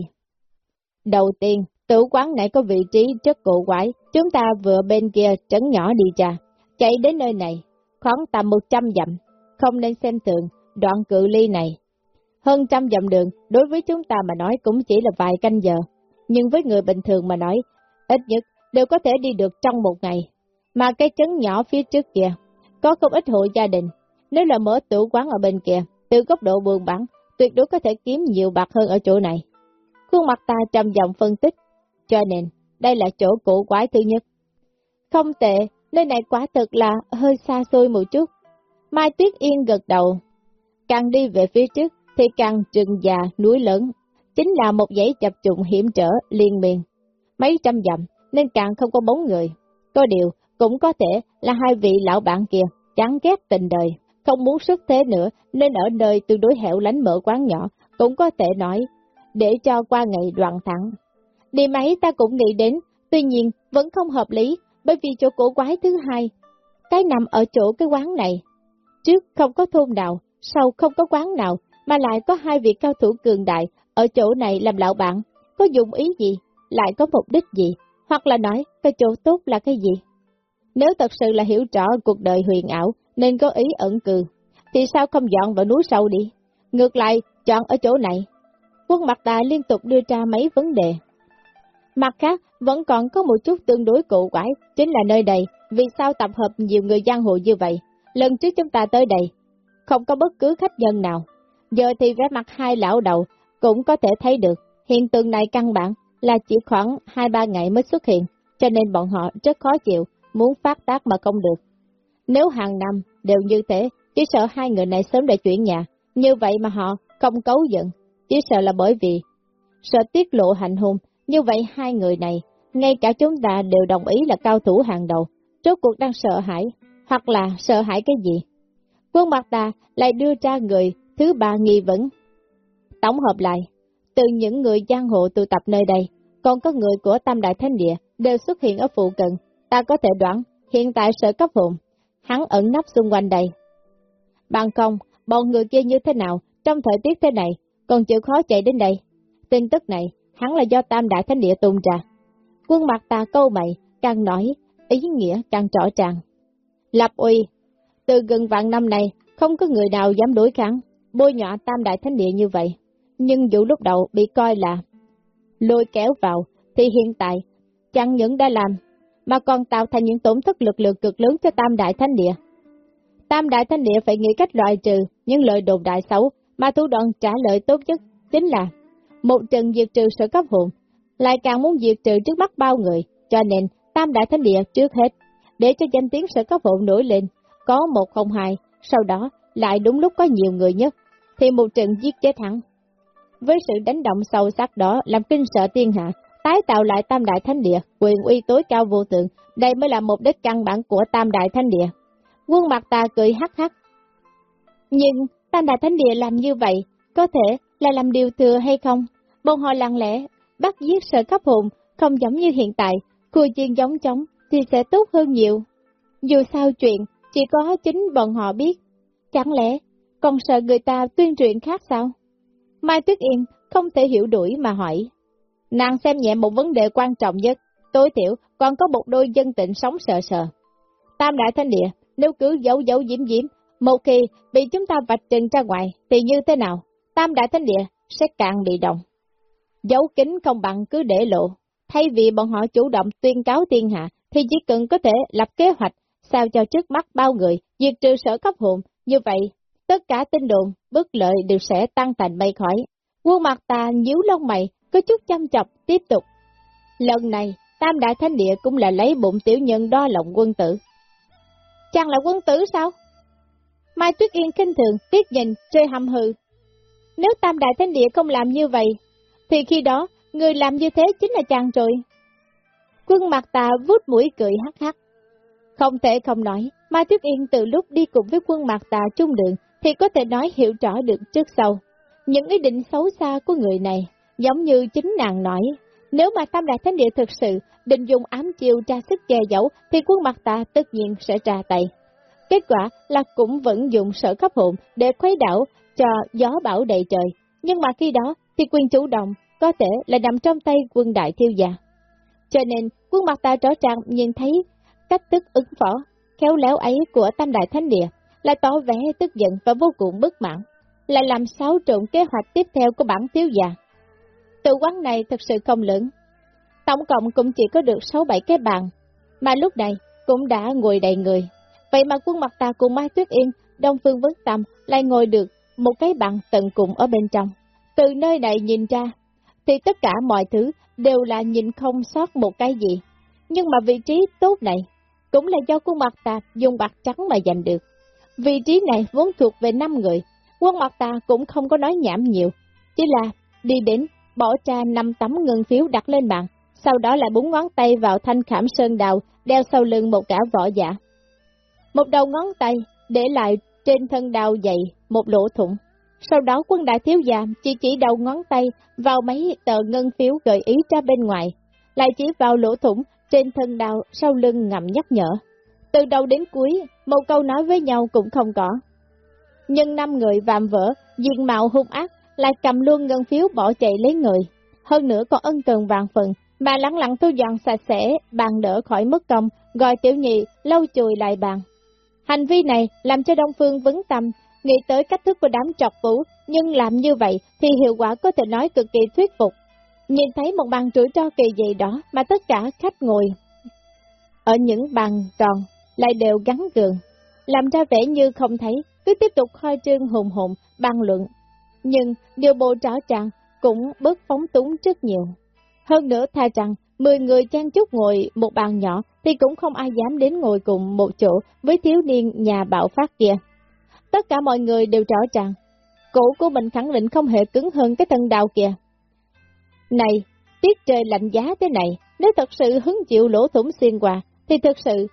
Speaker 1: Đầu tiên, tử quán này có vị trí rất cổ quái, chúng ta vừa bên kia trấn nhỏ đi ra, chạy đến nơi này, khoảng tầm 100 dặm, không nên xem thường đoạn cự ly này. Hơn trăm dặm đường, đối với chúng ta mà nói cũng chỉ là vài canh giờ, nhưng với người bình thường mà nói, ít nhất đều có thể đi được trong một ngày. Mà cái chấn nhỏ phía trước kia, có không ít hộ gia đình, nếu là mở tủ quán ở bên kia, từ góc độ buồn bắn, tuyệt đối có thể kiếm nhiều bạc hơn ở chỗ này. Khuôn mặt ta trầm giọng phân tích, cho nên đây là chỗ cổ quái thứ nhất. Không tệ, nơi này quả thực là hơi xa xôi một chút. Mai Tuyết Yên gật đầu, càng đi về phía trước thì càng rừng già núi lớn, chính là một dãy chập trùng hiểm trở liên miên. Mấy trăm dặm nên càng không có bóng người. Có điều, cũng có thể là hai vị lão bạn kia, chán ghét tình đời, không muốn xuất thế nữa nên ở nơi tương đối hẻo lánh mở quán nhỏ, cũng có thể nói, để cho qua ngày đoạn thẳng. Đi máy ta cũng nghĩ đến, tuy nhiên vẫn không hợp lý, bởi vì chỗ cổ quái thứ hai, cái nằm ở chỗ cái quán này. Trước không có thôn nào, sau không có quán nào, mà lại có hai vị cao thủ cường đại, ở chỗ này làm lão bạn, có dụng ý gì, lại có mục đích gì, hoặc là nói cái chỗ tốt là cái gì. Nếu thật sự là hiểu rõ cuộc đời huyền ảo, nên có ý ẩn cư, thì sao không dọn vào núi sâu đi? Ngược lại, chọn ở chỗ này. Quân mặt ta liên tục đưa ra mấy vấn đề. Mặt khác, vẫn còn có một chút tương đối cụ quái, chính là nơi đây, vì sao tập hợp nhiều người giang hồ như vậy? Lần trước chúng ta tới đây, không có bất cứ khách nhân nào. Giờ thì vẻ mặt hai lão đầu cũng có thể thấy được, hiện tượng này căn bản là chỉ khoảng 2-3 ngày mới xuất hiện, cho nên bọn họ rất khó chịu, muốn phát tác mà không được. Nếu hàng năm đều như thế, chỉ sợ hai người này sớm đã chuyển nhà, như vậy mà họ không cấu giận, chỉ sợ là bởi vì sợ tiết lộ hành hung, như vậy hai người này, ngay cả chúng ta đều đồng ý là cao thủ hàng đầu, rốt cuộc đang sợ hãi, hoặc là sợ hãi cái gì. Quân mặt ta lại đưa ra người thứ ba nghi vấn. Tổng hợp lại, từ những người giang hộ tụ tập nơi đây, còn có người của Tam Đại Thánh Địa đều xuất hiện ở phụ cận, ta có thể đoán, hiện tại sở cấp hồn, hắn ẩn nấp xung quanh đây. Bằng công, bọn người kia như thế nào, trong thời tiết thế này, còn chịu khó chạy đến đây. Tin tức này, hắn là do Tam Đại Thánh Địa tung ra. Quân mặt ta câu mày, càng nói, ý nghĩa càng rõ ràng. Lập uy, từ gần vạn năm này, không có người nào dám đối kháng, bôi nhọ Tam Đại Thánh Địa như vậy. Nhưng dù lúc đầu bị coi là lôi kéo vào, thì hiện tại, chẳng những đã làm, mà còn tạo thành những tổn thất lực lượng cực lớn cho Tam Đại Thánh Địa. Tam Đại Thánh Địa phải nghĩ cách loại trừ những lời đồn đại xấu, mà thủ đoạn trả lời tốt nhất chính là một trận diệt trừ sở cấp hồn, lại càng muốn diệt trừ trước mắt bao người, cho nên Tam Đại Thánh Địa trước hết, để cho danh tiếng sở cấp hồn nổi lên, có một không hai, sau đó lại đúng lúc có nhiều người nhất, thì một trận giết chết thắng. Với sự đánh động sâu sắc đó làm kinh sợ thiên hạ, tái tạo lại Tam Đại Thánh Địa, quyền uy tối cao vô tượng, đây mới là mục đích căn bản của Tam Đại Thánh Địa. Quân mặt ta cười hắc hắc. Nhưng, Tam Đại Thánh Địa làm như vậy, có thể là làm điều thừa hay không? Bọn họ lặng lẽ, bắt giết sợ cấp hồn, không giống như hiện tại, khui chiên giống chống, thì sẽ tốt hơn nhiều. Dù sao chuyện, chỉ có chính bọn họ biết. Chẳng lẽ, còn sợ người ta tuyên truyền khác sao? Mai Tuyết Yên không thể hiểu đuổi mà hỏi. Nàng xem nhẹ một vấn đề quan trọng nhất, tối thiểu còn có một đôi dân tịnh sống sợ sợ. Tam đại thanh địa, nếu cứ giấu giấu diếm diếm, một khi bị chúng ta vạch trần ra ngoài thì như thế nào? Tam đại thanh địa sẽ càng bị động. Giấu kín không bằng cứ để lộ, thay vì bọn họ chủ động tuyên cáo thiên hạ thì chỉ cần có thể lập kế hoạch sao cho trước mắt bao người diệt trừ sở cấp hồn, như vậy tất cả tin đồn, bất lợi đều sẽ tăng thành mây khỏi. Quân mặt ta nhíu lông mày, có chút chăm chọc, tiếp tục. Lần này, Tam Đại Thánh Địa cũng là lấy bụng tiểu nhân đo lòng quân tử. chàng là quân tử sao? Mai Tuyết Yên kinh thường, tiếc nhìn, chơi hầm hừ. Nếu Tam Đại Thánh Địa không làm như vậy, thì khi đó, người làm như thế chính là chàng rồi. Quân mặt ta vút mũi cười hắc hắc. Không thể không nói, Mai Tuyết Yên từ lúc đi cùng với quân mặt tà trung đường thì có thể nói hiểu rõ được trước sau. Những ý định xấu xa của người này, giống như chính nàng nói, nếu mà Tam Đại Thánh Địa thực sự định dùng ám chiêu tra sức che giấu thì quân mặt ta tất nhiên sẽ ra tay. Kết quả là cũng vẫn dùng sở cấp hồn để khuấy đảo cho gió bão đầy trời, nhưng mà khi đó thì quyền chủ động có thể là nằm trong tay quân đại thiêu già. Cho nên quân mặt ta rõ ràng nhìn thấy cách thức ứng phó khéo léo ấy của Tam Đại Thánh Địa lại tỏ vẻ tức giận và vô cùng bất mãn, lại làm xáo trộn kế hoạch tiếp theo của bản thiếu già. Tự quán này thật sự không lớn, tổng cộng cũng chỉ có được 6-7 cái bàn, mà lúc này cũng đã ngồi đầy người. Vậy mà quân mặt ta cùng Mai Tuyết Yên, Đông Phương Vấn Tâm lại ngồi được một cái bàn tận cùng ở bên trong. Từ nơi này nhìn ra, thì tất cả mọi thứ đều là nhìn không sót một cái gì. Nhưng mà vị trí tốt này cũng là do quân mặt ta dùng bạc trắng mà giành được. Vị trí này vốn thuộc về 5 người, quân mặt ta cũng không có nói nhảm nhiều, chỉ là đi đến, bỏ ra 5 tấm ngân phiếu đặt lên bàn, sau đó lại búng ngón tay vào thanh khảm sơn đào, đeo sau lưng một cả vỏ giả. Một đầu ngón tay để lại trên thân đào dày một lỗ thủng. Sau đó quân đại thiếu gia chỉ chỉ đầu ngón tay vào mấy tờ ngân phiếu gợi ý ra bên ngoài, lại chỉ vào lỗ thủng trên thân đào sau lưng ngầm nhắc nhở. Từ đầu đến cuối, một câu nói với nhau cũng không có. Nhưng năm người vạm vỡ, diện mạo hung ác, lại cầm luôn ngân phiếu bỏ chạy lấy người. Hơn nữa còn ân cần vàng phần, mà lặng lặng thu dọn sạch sẽ, bàn đỡ khỏi mất công, gọi tiểu nhị lâu chùi lại bàn. Hành vi này làm cho Đông Phương vấn tâm, nghĩ tới cách thức của đám trọc vũ, nhưng làm như vậy thì hiệu quả có thể nói cực kỳ thuyết phục. Nhìn thấy một bàn rủi ro kỳ gì đó mà tất cả khách ngồi ở những bàn tròn lại đều gắn gường, làm ra vẻ như không thấy, cứ tiếp tục khoai trương hùng hùng, bàn luận. Nhưng điều bộ rõ ràng cũng bớt phóng túng rất nhiều. Hơn nữa tha rằng, 10 người trang chút ngồi một bàn nhỏ thì cũng không ai dám đến ngồi cùng một chỗ với thiếu niên nhà bạo phát kia. Tất cả mọi người đều rõ ràng, cổ của mình khẳng định không hề cứng hơn cái thân đào kia. Này, tiết trời lạnh giá thế này, nếu thật sự hứng chịu lỗ thủng xuyên qua, thì thật sự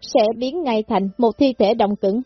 Speaker 1: sẽ biến ngay thành một thi thể động cứng.